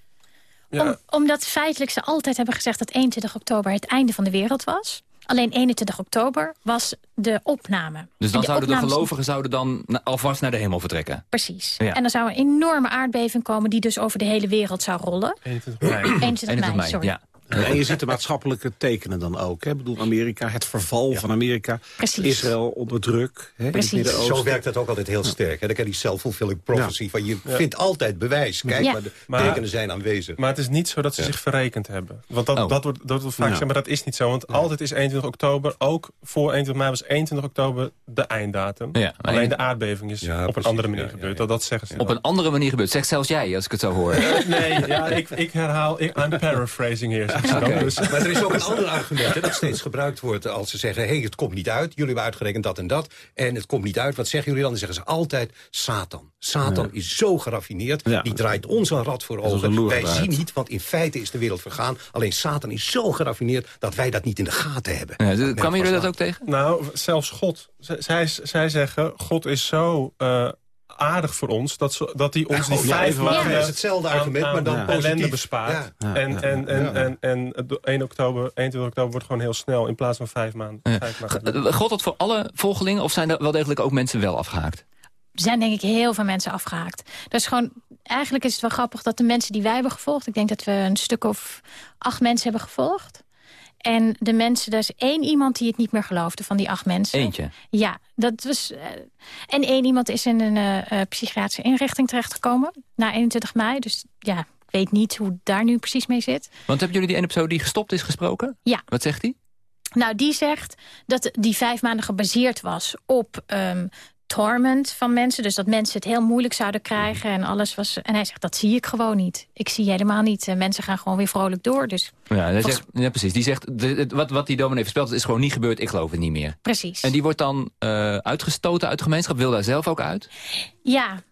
Speaker 13: ja.
Speaker 14: Om, omdat feitelijk ze altijd hebben gezegd dat 21 oktober het einde van de wereld was. Alleen 21 oktober was de opname.
Speaker 8: Dus dan
Speaker 14: de
Speaker 8: zouden de gelovigen zouden dan alvast naar de hemel vertrekken.
Speaker 14: Precies.
Speaker 8: Ja.
Speaker 14: En dan zou een enorme aardbeving komen die dus over de hele wereld zou rollen.
Speaker 13: 21 mei.
Speaker 14: 21 mei,
Speaker 8: 21 mei,
Speaker 14: sorry.
Speaker 8: ja.
Speaker 15: En je ziet de maatschappelijke tekenen dan ook. Hè? Ik bedoel, Amerika, het verval van Amerika.
Speaker 14: Precies.
Speaker 15: Israël onder druk. Hè, in
Speaker 14: Precies.
Speaker 15: het Midden-Oosten.
Speaker 12: Zo werkt dat ook altijd heel sterk. Hè? Dan kan die self-fulfilling prophecy van je vindt altijd bewijs. Kijk,
Speaker 14: Ja.
Speaker 12: maar de
Speaker 13: Maar-
Speaker 12: tekenen zijn aanwezig.
Speaker 13: Maar het is niet zo dat ze zich verrekend hebben. Want dat,
Speaker 8: Oh.
Speaker 13: dat, wordt, dat wordt vaak
Speaker 15: Ja.
Speaker 13: gezegd, maar dat is niet zo. Want altijd is 21 oktober, ook voor 21 mei was 21 oktober de einddatum.
Speaker 8: Ja,
Speaker 13: Alleen de aardbeving is
Speaker 12: Ja,
Speaker 13: op een andere manier
Speaker 12: Ja,
Speaker 13: gebeurd.
Speaker 12: ja.
Speaker 13: Dat, dat zeggen ze
Speaker 8: Op
Speaker 13: dan.
Speaker 8: een andere manier gebeurt. Zeg zelfs jij, als ik het zo hoor.
Speaker 13: Nee, ja, ik, ik herhaal, ik, I'm paraphrasing hier. Dus.
Speaker 12: Maar er is ook een ander argument hè, dat steeds gebruikt wordt als ze zeggen... hé, hey, het komt niet uit, jullie hebben uitgerekend dat en dat... en het komt niet uit, wat zeggen jullie dan? Dan zeggen ze altijd Satan. Satan is zo geraffineerd, die draait ons een rad voor ogen. Wij zien niet, want in feite is de wereld vergaan. Alleen Satan is zo geraffineerd dat wij dat niet in de gaten hebben.
Speaker 8: Ja, kwamen jullie dat ook tegen?
Speaker 13: Nou, zelfs God. zij, zij zeggen, God is zo... Uh, aardig voor ons dat, ze, dat hij ons die vijf maanden...
Speaker 12: Ja. is hetzelfde argument, maar dan
Speaker 13: ellende bespaart. Ja. En, en, en, en, en, 1 oktober, 21 oktober wordt gewoon heel snel... in plaats van vijf maanden. Vijf maanden.
Speaker 8: God dat voor alle volgelingen? Of zijn er wel degelijk ook mensen wel afgehaakt?
Speaker 14: Er zijn denk ik heel veel mensen afgehaakt. Dat is gewoon, eigenlijk is het wel grappig dat de mensen die wij hebben gevolgd... ik denk dat we een stuk of acht mensen hebben gevolgd... En de mensen, er is één iemand die het niet meer geloofde van die acht mensen.
Speaker 8: Eentje?
Speaker 14: Ja, dat was... Uh, en één iemand is in een uh, psychiatrische inrichting terechtgekomen na 21 mei. Dus ja, ik weet niet hoe daar nu precies mee zit.
Speaker 8: Want hebben jullie die ene persoon die gestopt is gesproken?
Speaker 14: Ja.
Speaker 8: Wat zegt hij?
Speaker 14: Nou, die zegt dat die vijf maanden gebaseerd was op um, torment van mensen. Dus dat mensen het heel moeilijk zouden krijgen en alles was... En hij zegt, dat zie ik gewoon niet. Ik zie helemaal niet. Mensen gaan gewoon weer vrolijk door. Dus
Speaker 8: ja, hij zegt, ja precies. Die zegt, de, wat, wat die dominee voorspelt is gewoon niet gebeurd. Ik geloof het niet meer.
Speaker 14: Precies.
Speaker 8: En die wordt dan uh, uitgestoten uit de gemeenschap. Wil daar zelf ook uit?
Speaker 14: Ja,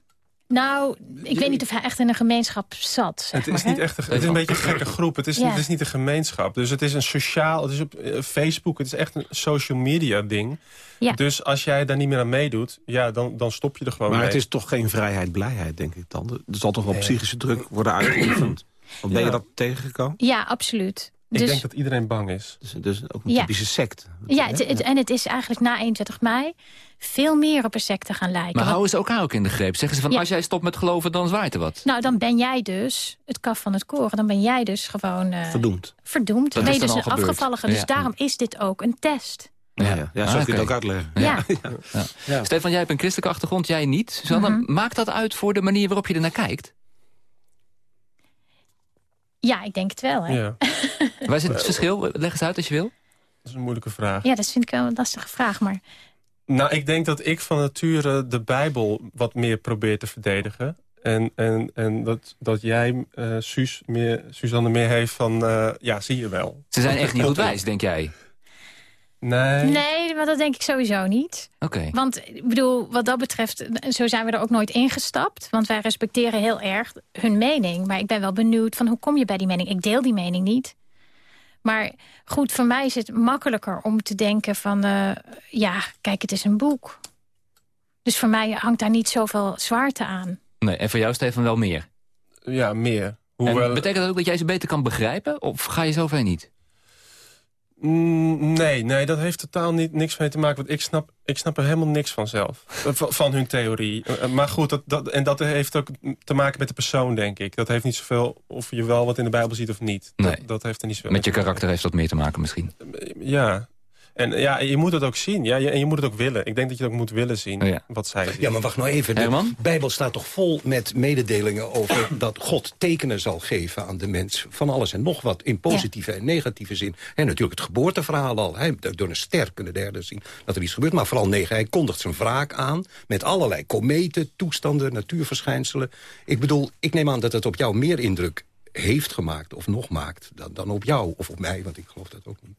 Speaker 14: nou, ik weet niet of hij echt in een gemeenschap zat.
Speaker 13: het is, niet echt een, het is een beetje een gekke groep. Het is, ja. het is niet een gemeenschap. Dus het is een sociaal... Het is op uh, Facebook. Het is echt een social media ding.
Speaker 14: Ja.
Speaker 13: Dus als jij daar niet meer aan meedoet... Ja, dan, dan stop je er gewoon
Speaker 15: maar
Speaker 13: mee.
Speaker 15: Maar het is toch geen vrijheid, blijheid, denk ik dan? Er zal toch wel psychische druk worden uitgeoefend? Of ben je dat tegengekomen?
Speaker 14: Ja, absoluut.
Speaker 13: Ik
Speaker 14: dus,
Speaker 13: denk dat iedereen bang is.
Speaker 15: Dus, dus ook een typische sect.
Speaker 14: Ja, het, het, en het is eigenlijk na 21 mei veel meer op een secte gaan lijken.
Speaker 8: Maar houden ze elkaar ook in de greep? Zeggen ze van, ja. als jij stopt met geloven, dan zwaait er wat?
Speaker 14: Nou, dan ben jij dus, het kaf van het koren, dan ben jij dus gewoon... Uh,
Speaker 15: verdoemd.
Speaker 14: Verdoemd.
Speaker 8: Dat
Speaker 14: ben
Speaker 8: je
Speaker 14: dus
Speaker 8: een.
Speaker 14: Dus
Speaker 8: ja.
Speaker 14: daarom is dit ook een test.
Speaker 15: Ja, ja. ja zo ah, kun je het ook uitleggen.
Speaker 14: Ja.
Speaker 8: ja. ja. Stefan, jij hebt een christelijke achtergrond, jij niet. Susanne, mm -hmm. maakt dat uit voor de manier waarop je er naar kijkt?
Speaker 14: Ja, ik denk het wel. Hè?
Speaker 13: Ja.
Speaker 8: Waar zit het verschil? Leg eens uit als je wil.
Speaker 13: Dat is een moeilijke vraag.
Speaker 14: Ja, dat vind ik wel een lastige vraag, maar...
Speaker 13: Nou, ik denk dat ik van nature de Bijbel wat meer probeer te verdedigen. En, en, en dat, dat jij, uh, Suus, meer, Suzanne, meer heeft van... Uh, ja, zie je wel.
Speaker 8: Ze zijn echt niet goed wijs, denk jij?
Speaker 13: Nee.
Speaker 14: Nee, maar dat denk ik sowieso niet.
Speaker 8: Oké. Okay.
Speaker 14: Want ik bedoel, wat dat betreft, zo zijn we er ook nooit ingestapt. Want wij respecteren heel erg hun mening. Maar ik ben wel benieuwd van hoe kom je bij die mening? Ik deel die mening niet. Maar goed, voor mij is het makkelijker om te denken van... Uh, ja, kijk, het is een boek. Dus voor mij hangt daar niet zoveel zwaarte aan.
Speaker 8: Nee, en voor jou, Stefan, wel meer?
Speaker 13: Ja, meer.
Speaker 8: Hoewel... En betekent dat ook dat jij ze beter kan begrijpen? Of ga je zover niet?
Speaker 13: Mm, nee, nee, dat heeft totaal niet, niks mee te maken. Want ik snap, ik snap er helemaal niks van zelf. Van, hun theorie. Maar goed, dat, dat, en dat heeft ook te maken met de persoon, denk ik. Dat heeft niet zoveel of je wel wat in de Bijbel ziet of niet.
Speaker 8: Nee.
Speaker 13: Dat, dat heeft er niet zoveel
Speaker 8: Met je karakter heeft dat meer te maken misschien.
Speaker 13: Ja, en ja, je moet het ook zien. Ja, en je moet het ook willen. Ik denk dat je het ook moet willen zien,
Speaker 8: oh ja.
Speaker 13: wat zij zien.
Speaker 12: Ja, maar wacht nou even. De
Speaker 8: Herman?
Speaker 12: Bijbel staat toch vol met mededelingen over dat God tekenen zal geven aan de mens. Van alles en nog wat, in positieve ja. en negatieve zin. En natuurlijk het geboorteverhaal al. Hè. Door een ster kunnen derden zien dat er iets gebeurt. Maar vooral negen, hij kondigt zijn wraak aan met allerlei kometen, toestanden, natuurverschijnselen. Ik bedoel, ik neem aan dat het op jou meer indruk heeft gemaakt of nog maakt dan, dan op jou of op mij, want ik geloof dat ook niet.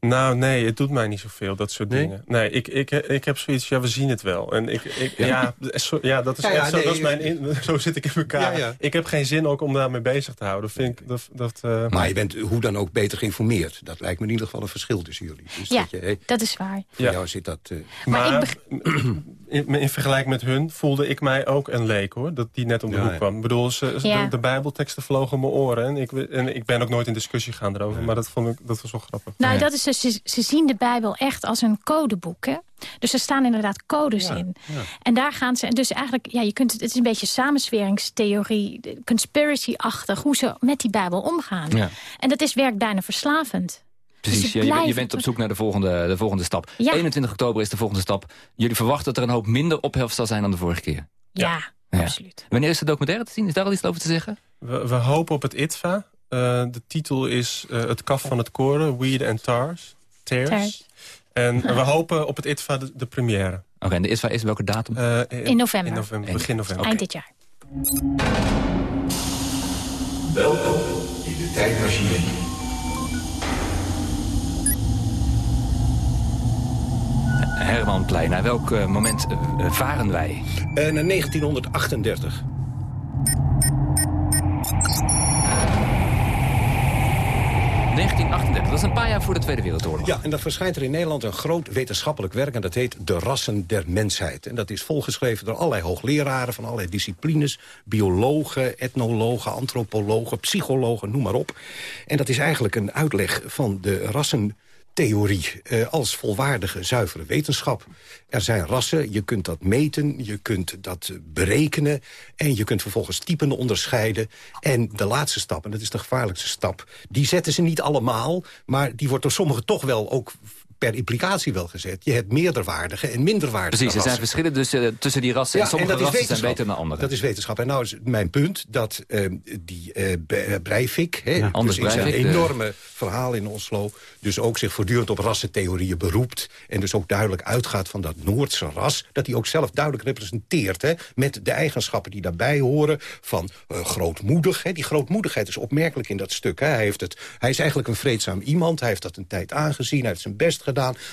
Speaker 13: Nou, nee, het doet mij niet zoveel, dat soort
Speaker 12: nee?
Speaker 13: dingen. Nee, ik, ik, ik heb zoiets, ja, we zien het wel. En ik, ik ja. Ja, dat is ja, ja, echt zo, nee, dat is mijn in, zo zit ik in elkaar. Ik heb geen zin ook om daarmee bezig te houden. Vind ik, dat, dat, uh...
Speaker 12: Maar je bent hoe dan ook beter geïnformeerd. Dat lijkt me in ieder geval een verschil tussen jullie. Dus
Speaker 14: ja,
Speaker 12: dat, je, hey,
Speaker 14: dat is waar.
Speaker 12: Voor jou zit dat... Uh...
Speaker 13: Maar, maar in, in, vergelijking met hun voelde ik mij ook een leek, hoor. Dat die net om de hoek kwam. Ik bedoel, ze, de, de bijbelteksten vlogen om mijn oren. En ik, en ik ben ook nooit in discussie gaan erover. Maar dat, vond ik, dat was wel grappig.
Speaker 14: Nou, dat is dus... Ze, ze zien de Bijbel echt als een codeboek. Hè? Dus er staan inderdaad codes
Speaker 12: ja,
Speaker 14: in.
Speaker 12: Ja.
Speaker 14: En daar gaan ze... Dus eigenlijk, ja, je kunt, het is een beetje samensweringstheorie, conspiracy-achtig... hoe ze met die Bijbel omgaan.
Speaker 8: Ja.
Speaker 14: En dat is werkt bijna verslavend.
Speaker 8: Precies,
Speaker 14: Dus
Speaker 8: ja,
Speaker 14: het
Speaker 8: je, bent op zoek naar de volgende, de volgende stap.
Speaker 14: Ja.
Speaker 8: 21 oktober is de volgende stap. Jullie verwachten dat er een hoop minder ophef zal zijn dan de vorige keer.
Speaker 14: Ja,
Speaker 8: Ja.
Speaker 14: absoluut.
Speaker 8: Wanneer is de documentaire te zien? Is daar al iets over te zeggen?
Speaker 13: We, we hopen op het ITVA. Uh, de titel is uh, Het kaf van het koren, Weed and Tars. Tears.
Speaker 14: Tears.
Speaker 13: En we hopen op het ITVA de, de première.
Speaker 8: Oké, en de ISVA is welke datum?
Speaker 13: Uh,
Speaker 14: In november.
Speaker 13: In november begin november.
Speaker 14: Eind dit jaar.
Speaker 24: Welkom in de
Speaker 27: de tijdmachine.
Speaker 8: Herman Plein, naar welk uh, moment uh, varen wij?
Speaker 12: Uh, naar 1938.
Speaker 8: 1938, dat is een paar jaar voor de Tweede Wereldoorlog.
Speaker 12: Ja, en dan verschijnt er in Nederland een groot wetenschappelijk werk... en dat heet De Rassen der Mensheid. En dat is volgeschreven door allerlei hoogleraren van allerlei disciplines... biologen, etnologen, antropologen, psychologen, noem maar op. En dat is eigenlijk een uitleg van de rassen theorie eh, als volwaardige, zuivere wetenschap. Er zijn rassen, je kunt dat meten, je kunt dat berekenen... en je kunt vervolgens typen onderscheiden. En de laatste stap, en dat is de gevaarlijkste stap... die zetten ze niet allemaal, maar die wordt door sommigen toch wel ook per implicatie wel gezet. Je hebt meerderwaardige en minderwaardige
Speaker 8: Precies, er zijn verschillen dus, uh, tussen die rassen. Ja, en sommige en rassen zijn beter dan andere.
Speaker 12: Dat is wetenschap. En nou is mijn punt dat uh, die uh, Breivik... Hè, ja, dus in zijn enorme verhaal in Oslo... dus ook zich voortdurend op rassentheorieën beroept... en dus ook duidelijk uitgaat van dat Noordse ras... dat hij ook zelf duidelijk representeert... Hè, met de eigenschappen die daarbij horen van grootmoedig. Hè. Die grootmoedigheid is opmerkelijk in dat stuk. Hè. Hij, heeft het, hij is eigenlijk een vreedzaam iemand. Hij heeft dat een tijd aangezien. Hij heeft zijn best gedaan.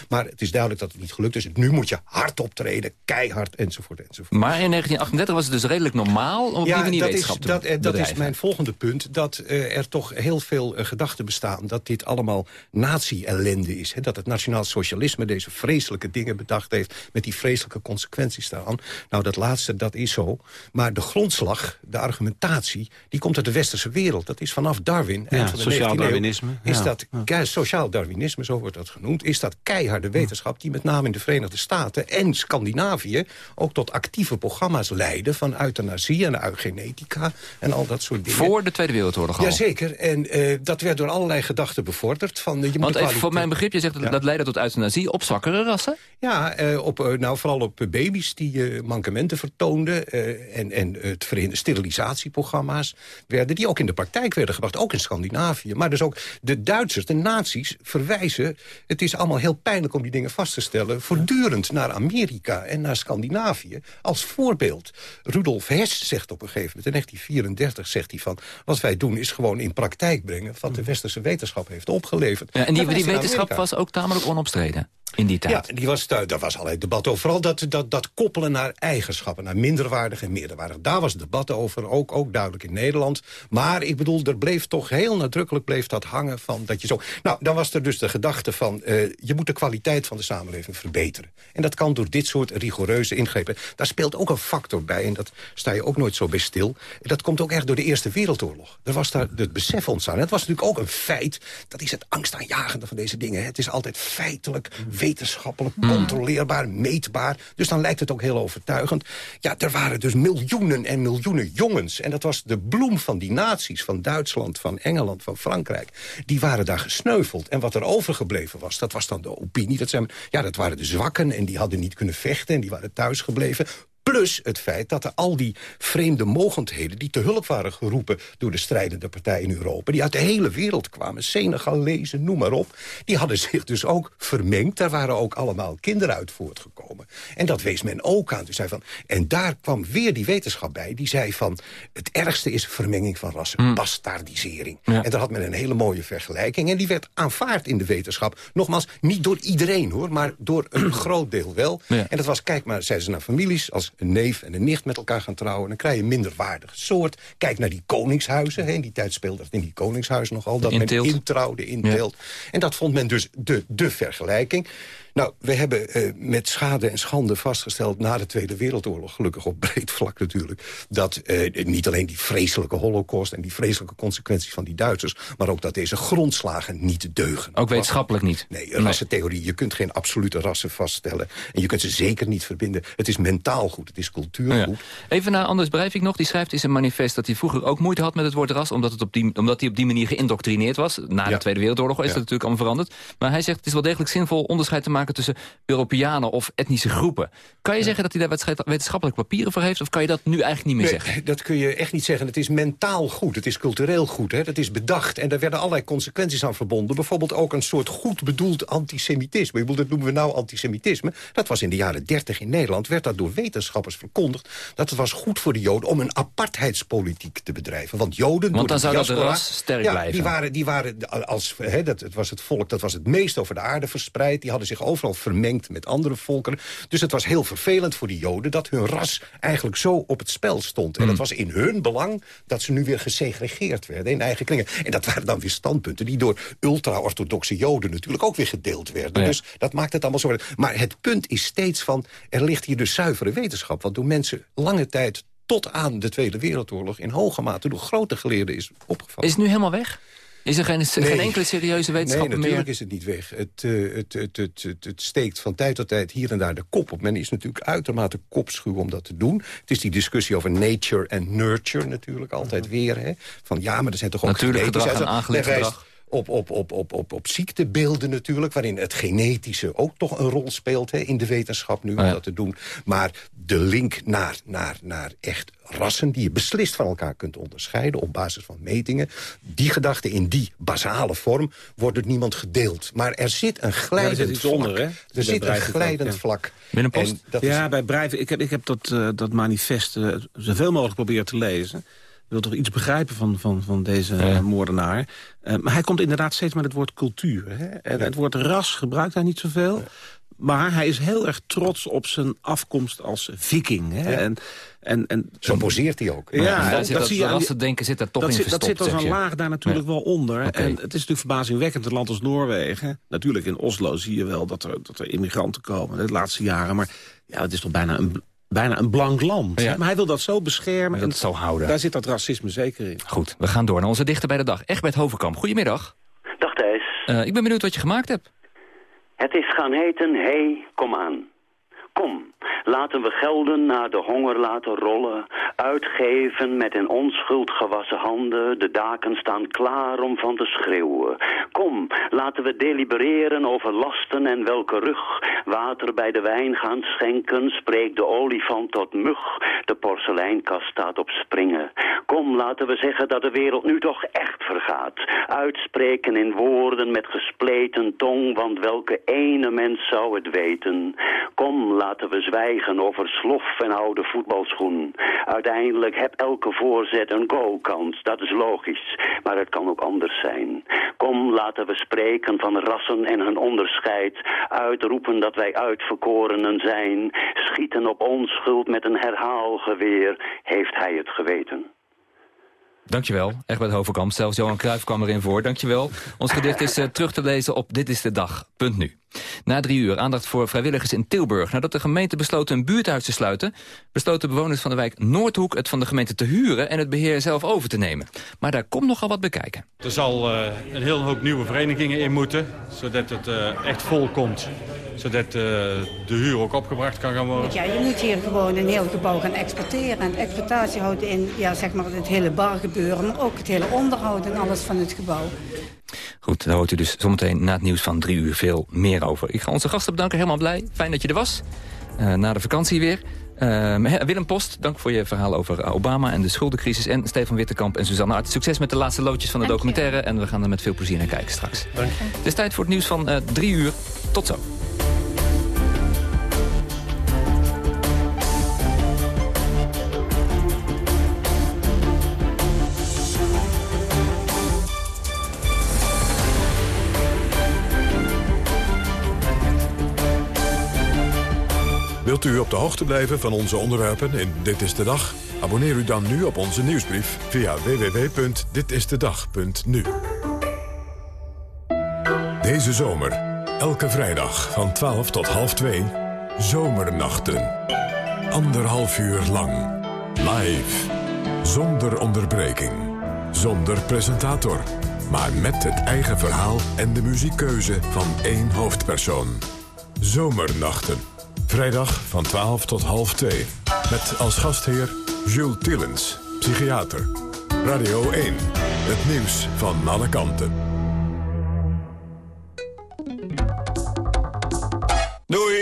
Speaker 12: Maar het is duidelijk dat het niet gelukt is. Nu moet je hard optreden, keihard, enzovoort, enzovoort.
Speaker 8: Maar in 1938 was het dus redelijk normaal om op die manier wetenschap
Speaker 12: te dat, eh, dat is mijn volgende punt. Dat uh, er toch heel veel uh, gedachten bestaan dat dit allemaal nazi-ellende is. Hè? Dat het nationaal socialisme deze vreselijke dingen bedacht heeft... met die vreselijke consequenties daaraan. Nou, dat laatste, dat is zo. Maar de grondslag, de argumentatie, die komt uit de westerse wereld. Dat is vanaf Darwin,
Speaker 15: ja, sociaal Darwinisme.
Speaker 12: Is dat, sociaal Darwinisme, zo wordt dat genoemd, is dat dat keiharde wetenschap... die met name in de Verenigde Staten en Scandinavië... ook tot actieve programma's leiden van euthanasie en eugenetica... en al dat soort dingen.
Speaker 8: Voor de Tweede Wereldoorlog al?
Speaker 12: Jazeker. En uh, dat werd door allerlei gedachten bevorderd. Van, uh, je
Speaker 8: Want even voor mijn begrip, je zegt dat, dat leidde tot euthanasie op zwakkere rassen?
Speaker 12: Ja, uh, op, nou, vooral op baby's die mankementen vertoonden... en, en het sterilisatieprogramma's werden... die ook in de praktijk werden gebracht, ook in Scandinavië. Maar dus ook de Duitsers, de nazi's, verwijzen... het is allemaal heel pijnlijk om die dingen vast te stellen... voortdurend naar Amerika en naar Scandinavië als voorbeeld. Rudolf Hess zegt op een gegeven moment, in 1934 zegt hij van... wat wij doen is gewoon in praktijk brengen... wat de westerse wetenschap heeft opgeleverd.
Speaker 8: Ja, en die, die wetenschap was ook tamelijk onopstreden? in die tijd.
Speaker 12: Ja, die was, daar, daar was allerlei debat over. Vooral dat, dat, dat koppelen naar eigenschappen, naar minderwaardig en meerderwaardig. Daar was debat over, ook, ook duidelijk in Nederland. Maar ik bedoel, er bleef toch heel nadrukkelijk bleef dat hangen van dat je zo... Nou, dan was er dus de gedachte van, uh, je moet de kwaliteit van de samenleving verbeteren. En dat kan door dit soort rigoureuze ingrepen. Daar speelt ook een factor bij, en dat sta je ook nooit zo bij stil. Dat komt ook echt door de Eerste Wereldoorlog. Er was daar het besef ontstaan. Het was natuurlijk ook een feit, dat is het angstaanjagende van deze dingen. Het is altijd feitelijk wetenschappelijk, hmm. controleerbaar, meetbaar. Dus dan lijkt het ook heel overtuigend. Ja, er waren dus miljoenen en miljoenen jongens. En dat was de bloem van die naties, van Duitsland, van Engeland, van Frankrijk. Die waren daar gesneuveld. En wat er overgebleven was, dat was dan de opinie. Dat, zijn, ja, dat waren de zwakken en die hadden niet kunnen vechten... en die waren thuisgebleven. Plus het feit dat er al die vreemde mogendheden... die te hulp waren geroepen door de strijdende partijen in Europa... die uit de hele wereld kwamen, Senegalezen, noem maar op... die hadden zich dus ook vermengd. Daar waren ook allemaal kinderen uit voortgekomen. En dat wees men ook aan. Dus zei van, en daar kwam weer die wetenschap bij. Die zei van, het ergste is vermenging van rassen. Mm. Bastardisering. En daar had men een hele mooie vergelijking. En die werd aanvaard in de wetenschap. Nogmaals, niet door iedereen hoor, maar door een groot deel wel. En dat was, kijk maar, zeiden ze naar families... als een neef en een nicht met elkaar gaan trouwen... dan krijg je een minderwaardige soort. Kijk naar die koningshuizen. Hè. In die tijd speelde dat in die koningshuizen nogal... dat men introuwde, inteelt. Ja. En dat vond men dus de, de vergelijking. Nou, we hebben uh, met schade en schande vastgesteld... na de Tweede Wereldoorlog, gelukkig op breed vlak natuurlijk... dat uh, niet alleen die vreselijke holocaust... en die vreselijke consequenties van die Duitsers... maar ook dat deze grondslagen niet deugen.
Speaker 8: Ook wetenschappelijk niet?
Speaker 12: Nee, rassentheorie. Je kunt geen absolute rassen vaststellen. En je kunt ze zeker niet verbinden. Het is mentaal goed, het is cultuurgoed.
Speaker 8: Ja. Even naar Anders Breivik nog. Die schrijft in zijn manifest dat hij vroeger ook moeite had met het woord ras... omdat, het op die, omdat hij op die manier geïndoctrineerd was. Na ja. de Tweede Wereldoorlog is ja. dat natuurlijk allemaal veranderd. Maar hij zegt het is wel degelijk zinvol onderscheid te maken maken tussen Europeanen of etnische groepen. Kan je zeggen dat hij daar wetenschappelijk papieren voor heeft? Of kan je dat nu eigenlijk niet meer zeggen?
Speaker 12: Dat kun je echt niet zeggen. Het is mentaal goed, het is cultureel goed, hè? het is bedacht. En daar werden allerlei consequenties aan verbonden. Bijvoorbeeld ook een soort goed bedoeld antisemitisme. Dat noemen we nou antisemitisme. Dat was in de jaren dertig in Nederland, werd dat door wetenschappers verkondigd... dat het was goed voor de Joden om een apartheidspolitiek te bedrijven. Want Joden...
Speaker 8: Want dan zou dat ras sterk
Speaker 12: ja,
Speaker 8: blijven.
Speaker 12: Die waren, die waren als, hè, dat, het was het volk dat was het meest over de aarde verspreid. Die hadden zich overal vermengd met andere volkeren. Dus het was heel vervelend voor die Joden dat hun ras eigenlijk zo op het spel stond. En
Speaker 8: Hmm.
Speaker 12: het was in hun belang dat ze nu weer gesegregeerd werden in eigen kringen. En dat waren dan weer standpunten die door ultra-orthodoxe Joden natuurlijk ook weer gedeeld werden.
Speaker 8: Ja.
Speaker 12: Dus dat maakt het allemaal zo. Maar het punt is steeds van, er ligt hier dus zuivere wetenschap. Wat door mensen lange tijd tot aan de Tweede Wereldoorlog... in hoge mate door grote geleerden is opgevallen.
Speaker 8: Is het nu helemaal weg? Is er geen, geen enkele serieuze wetenschapper
Speaker 12: Nee,
Speaker 8: meer?
Speaker 12: natuurlijk is het niet weg. Het, eh, het, het, het, het, het steekt van tijd tot tijd hier en daar de kop op. Men is natuurlijk uitermate kopschuw om dat te doen. Het is die discussie over nature en nurture natuurlijk altijd weer. Hè? Van ja, maar er zijn toch ook
Speaker 8: Natuurlijk gedrag en gedrag.
Speaker 12: Op, op, op, op, op, op ziektebeelden natuurlijk, waarin het genetische ook toch een rol speelt hè, in de wetenschap nu om
Speaker 8: Ja.
Speaker 12: dat te doen. Maar de link naar, naar, naar echt rassen die je beslist van elkaar kunt onderscheiden op basis van metingen, die gedachte in die basale vorm wordt door niemand gedeeld. Maar er zit een glijdend
Speaker 15: zit iets
Speaker 12: vlak.
Speaker 15: onder, hè?
Speaker 12: Er
Speaker 15: Bij
Speaker 12: zit een
Speaker 15: ook,
Speaker 12: glijdend
Speaker 15: ja.
Speaker 12: vlak.
Speaker 8: Binnenpost?
Speaker 12: En dat
Speaker 15: ja,
Speaker 12: is-
Speaker 15: bij Breivik. Ik heb, ik heb dat, eh, dat manifest eh, zoveel mogelijk proberen te lezen. Wil toch iets begrijpen van, van, van deze eh, moordenaar. Eh, maar hij komt inderdaad steeds met het woord cultuur. Hè? En Het woord ras gebruikt hij niet zoveel. Maar hij is heel erg trots op zijn afkomst als viking. Hè? En, en, en,
Speaker 12: Zo poseert hij ook.
Speaker 15: Ja, dat, zie je aan
Speaker 8: rassendenken zit daar toch
Speaker 15: dat
Speaker 8: in
Speaker 15: zit, dat zit als een laag daar natuurlijk wel onder. En het is natuurlijk verbazingwekkend, het land als Noorwegen. Natuurlijk, in Oslo zie je wel dat er, dat er immigranten komen de laatste jaren. Maar ja, het is toch bijna een, bijna een blank land.
Speaker 8: Ja.
Speaker 15: Maar hij wil dat zo beschermen.
Speaker 8: Dat
Speaker 15: en
Speaker 8: zo houden.
Speaker 15: Daar zit dat racisme zeker in.
Speaker 8: Goed, we gaan door naar onze dichter bij de dag. Egbert Hovenkamp, goedemiddag.
Speaker 27: Dag Thijs.
Speaker 8: Eh, ik ben benieuwd wat je gemaakt hebt.
Speaker 27: Het is gaan heten, hey, kom aan. Kom, laten we gelden naar de honger laten rollen. Uitgeven met in onschuld gewassen handen. De daken staan klaar om van te schreeuwen. Kom, laten we delibereren over lasten en welke rug. Water bij de wijn gaan schenken. Spreekt de olifant tot mug. De porseleinkast staat op springen. Kom, laten we zeggen dat de wereld nu toch echt vergaat. Uitspreken in woorden met gespleten tong. Want welke ene mens zou het weten? Kom, laten we zwijgen over slof en oude voetbalschoen. Uiteindelijk heb elke voorzet een go-kans, dat is logisch. Maar het kan ook anders zijn. Kom, laten we spreken van rassen en hun onderscheid. Uitroepen dat wij uitverkorenen zijn. Schieten op onschuld met een herhaalgeweer. Heeft hij het geweten?
Speaker 8: Dankjewel, Egbert Hovenkamp. Zelfs Johan Cruijff kwam erin voor. Dankjewel. Ons gedicht is eh, terug te lezen op Dit Na drie uur aandacht voor vrijwilligers in Tilburg. Nadat de gemeente besloot een buurthuis te sluiten... besloten bewoners van de wijk Noordhoek het van de gemeente te huren... en het beheer zelf over te nemen. Maar daar komt nogal wat bekijken.
Speaker 28: Er zal eh, een heel hoop nieuwe verenigingen in moeten, zodat het eh, echt vol komt. Zodat eh, de huur ook opgebracht kan gaan worden.
Speaker 29: Ja, je moet hier gewoon een heel gebouw gaan exporteren. En exploitatie houdt in ja, zeg maar het hele bargebeuren, maar ook het hele onderhoud en alles van het gebouw.
Speaker 8: Goed, daar hoort u dus zometeen na het nieuws van drie uur veel meer over. Ik ga onze gasten bedanken, helemaal blij. Fijn dat je er was. Eh, na de vakantie weer. Eh, Willem Post, dank voor je verhaal over eh, Obama en de schuldencrisis. En Stefan Wittekamp en Suzanne Art. Succes met de laatste loodjes van de documentaire. En we gaan er met veel plezier naar kijken straks.
Speaker 13: Dank
Speaker 8: Het is tijd voor het nieuws van eh, drie uur. Tot zo.
Speaker 1: Wilt u op de hoogte blijven van onze onderwerpen in Dit is de Dag? Abonneer u dan nu op onze nieuwsbrief via www.ditistedag.nu. Deze zomer, elke vrijdag van 12 tot half 2, Zomernachten. Anderhalf uur lang, live, zonder onderbreking, zonder presentator... maar met het eigen verhaal en de muziekkeuze van één hoofdpersoon. Zomernachten. Vrijdag van 12 tot half 2. Met als gastheer Jules Tillens, psychiater. Radio 1. Het nieuws van alle kanten.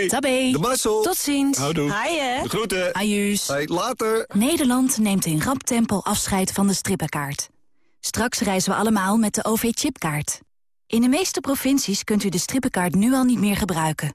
Speaker 30: Tabé.
Speaker 31: De Marcel.
Speaker 30: Tot ziens.
Speaker 31: Houdoe.
Speaker 30: Haaien.
Speaker 31: De groeten.
Speaker 30: Ajuus.
Speaker 31: Hey, later.
Speaker 30: Nederland neemt in rap tempo afscheid van de strippenkaart. Straks reizen we allemaal met de OV-chipkaart. In de meeste provincies kunt u de strippenkaart nu al niet meer gebruiken.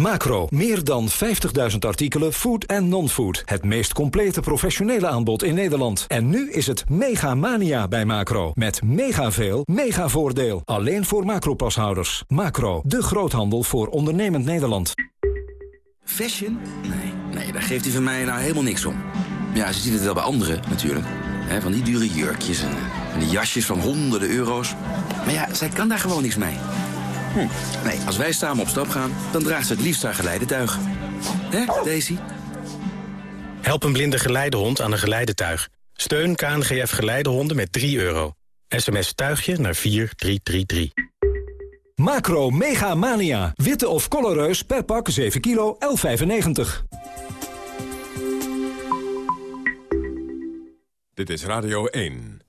Speaker 32: Macro, meer dan 50.000 artikelen, food en non-food. Het meest complete professionele aanbod in Nederland. En nu is het mega mania bij Macro. Met mega veel, mega voordeel. Alleen voor Macro-pashouders. Macro, de groothandel voor ondernemend Nederland.
Speaker 33: Fashion? Nee, nee, daar geeft hij van mij nou helemaal niks om. Ja, ze ziet het wel bij anderen natuurlijk. Hè, van die dure jurkjes en, eh, en die jasjes van honderden euro's. Maar ja, zij kan daar gewoon niks mee. Hm. Nee, als wij samen op stap gaan, dan draagt ze het liefst haar geleidetuig. Hè, Daisy?
Speaker 34: Help een blinde geleidehond aan een geleidetuig. Steun KNGF Geleidehonden met 3 euro. SMS tuigje naar 4333.
Speaker 32: Macro Mega Mania. Witte of colorreus per pak 7 kilo, 11,95.
Speaker 1: Dit is Radio 1.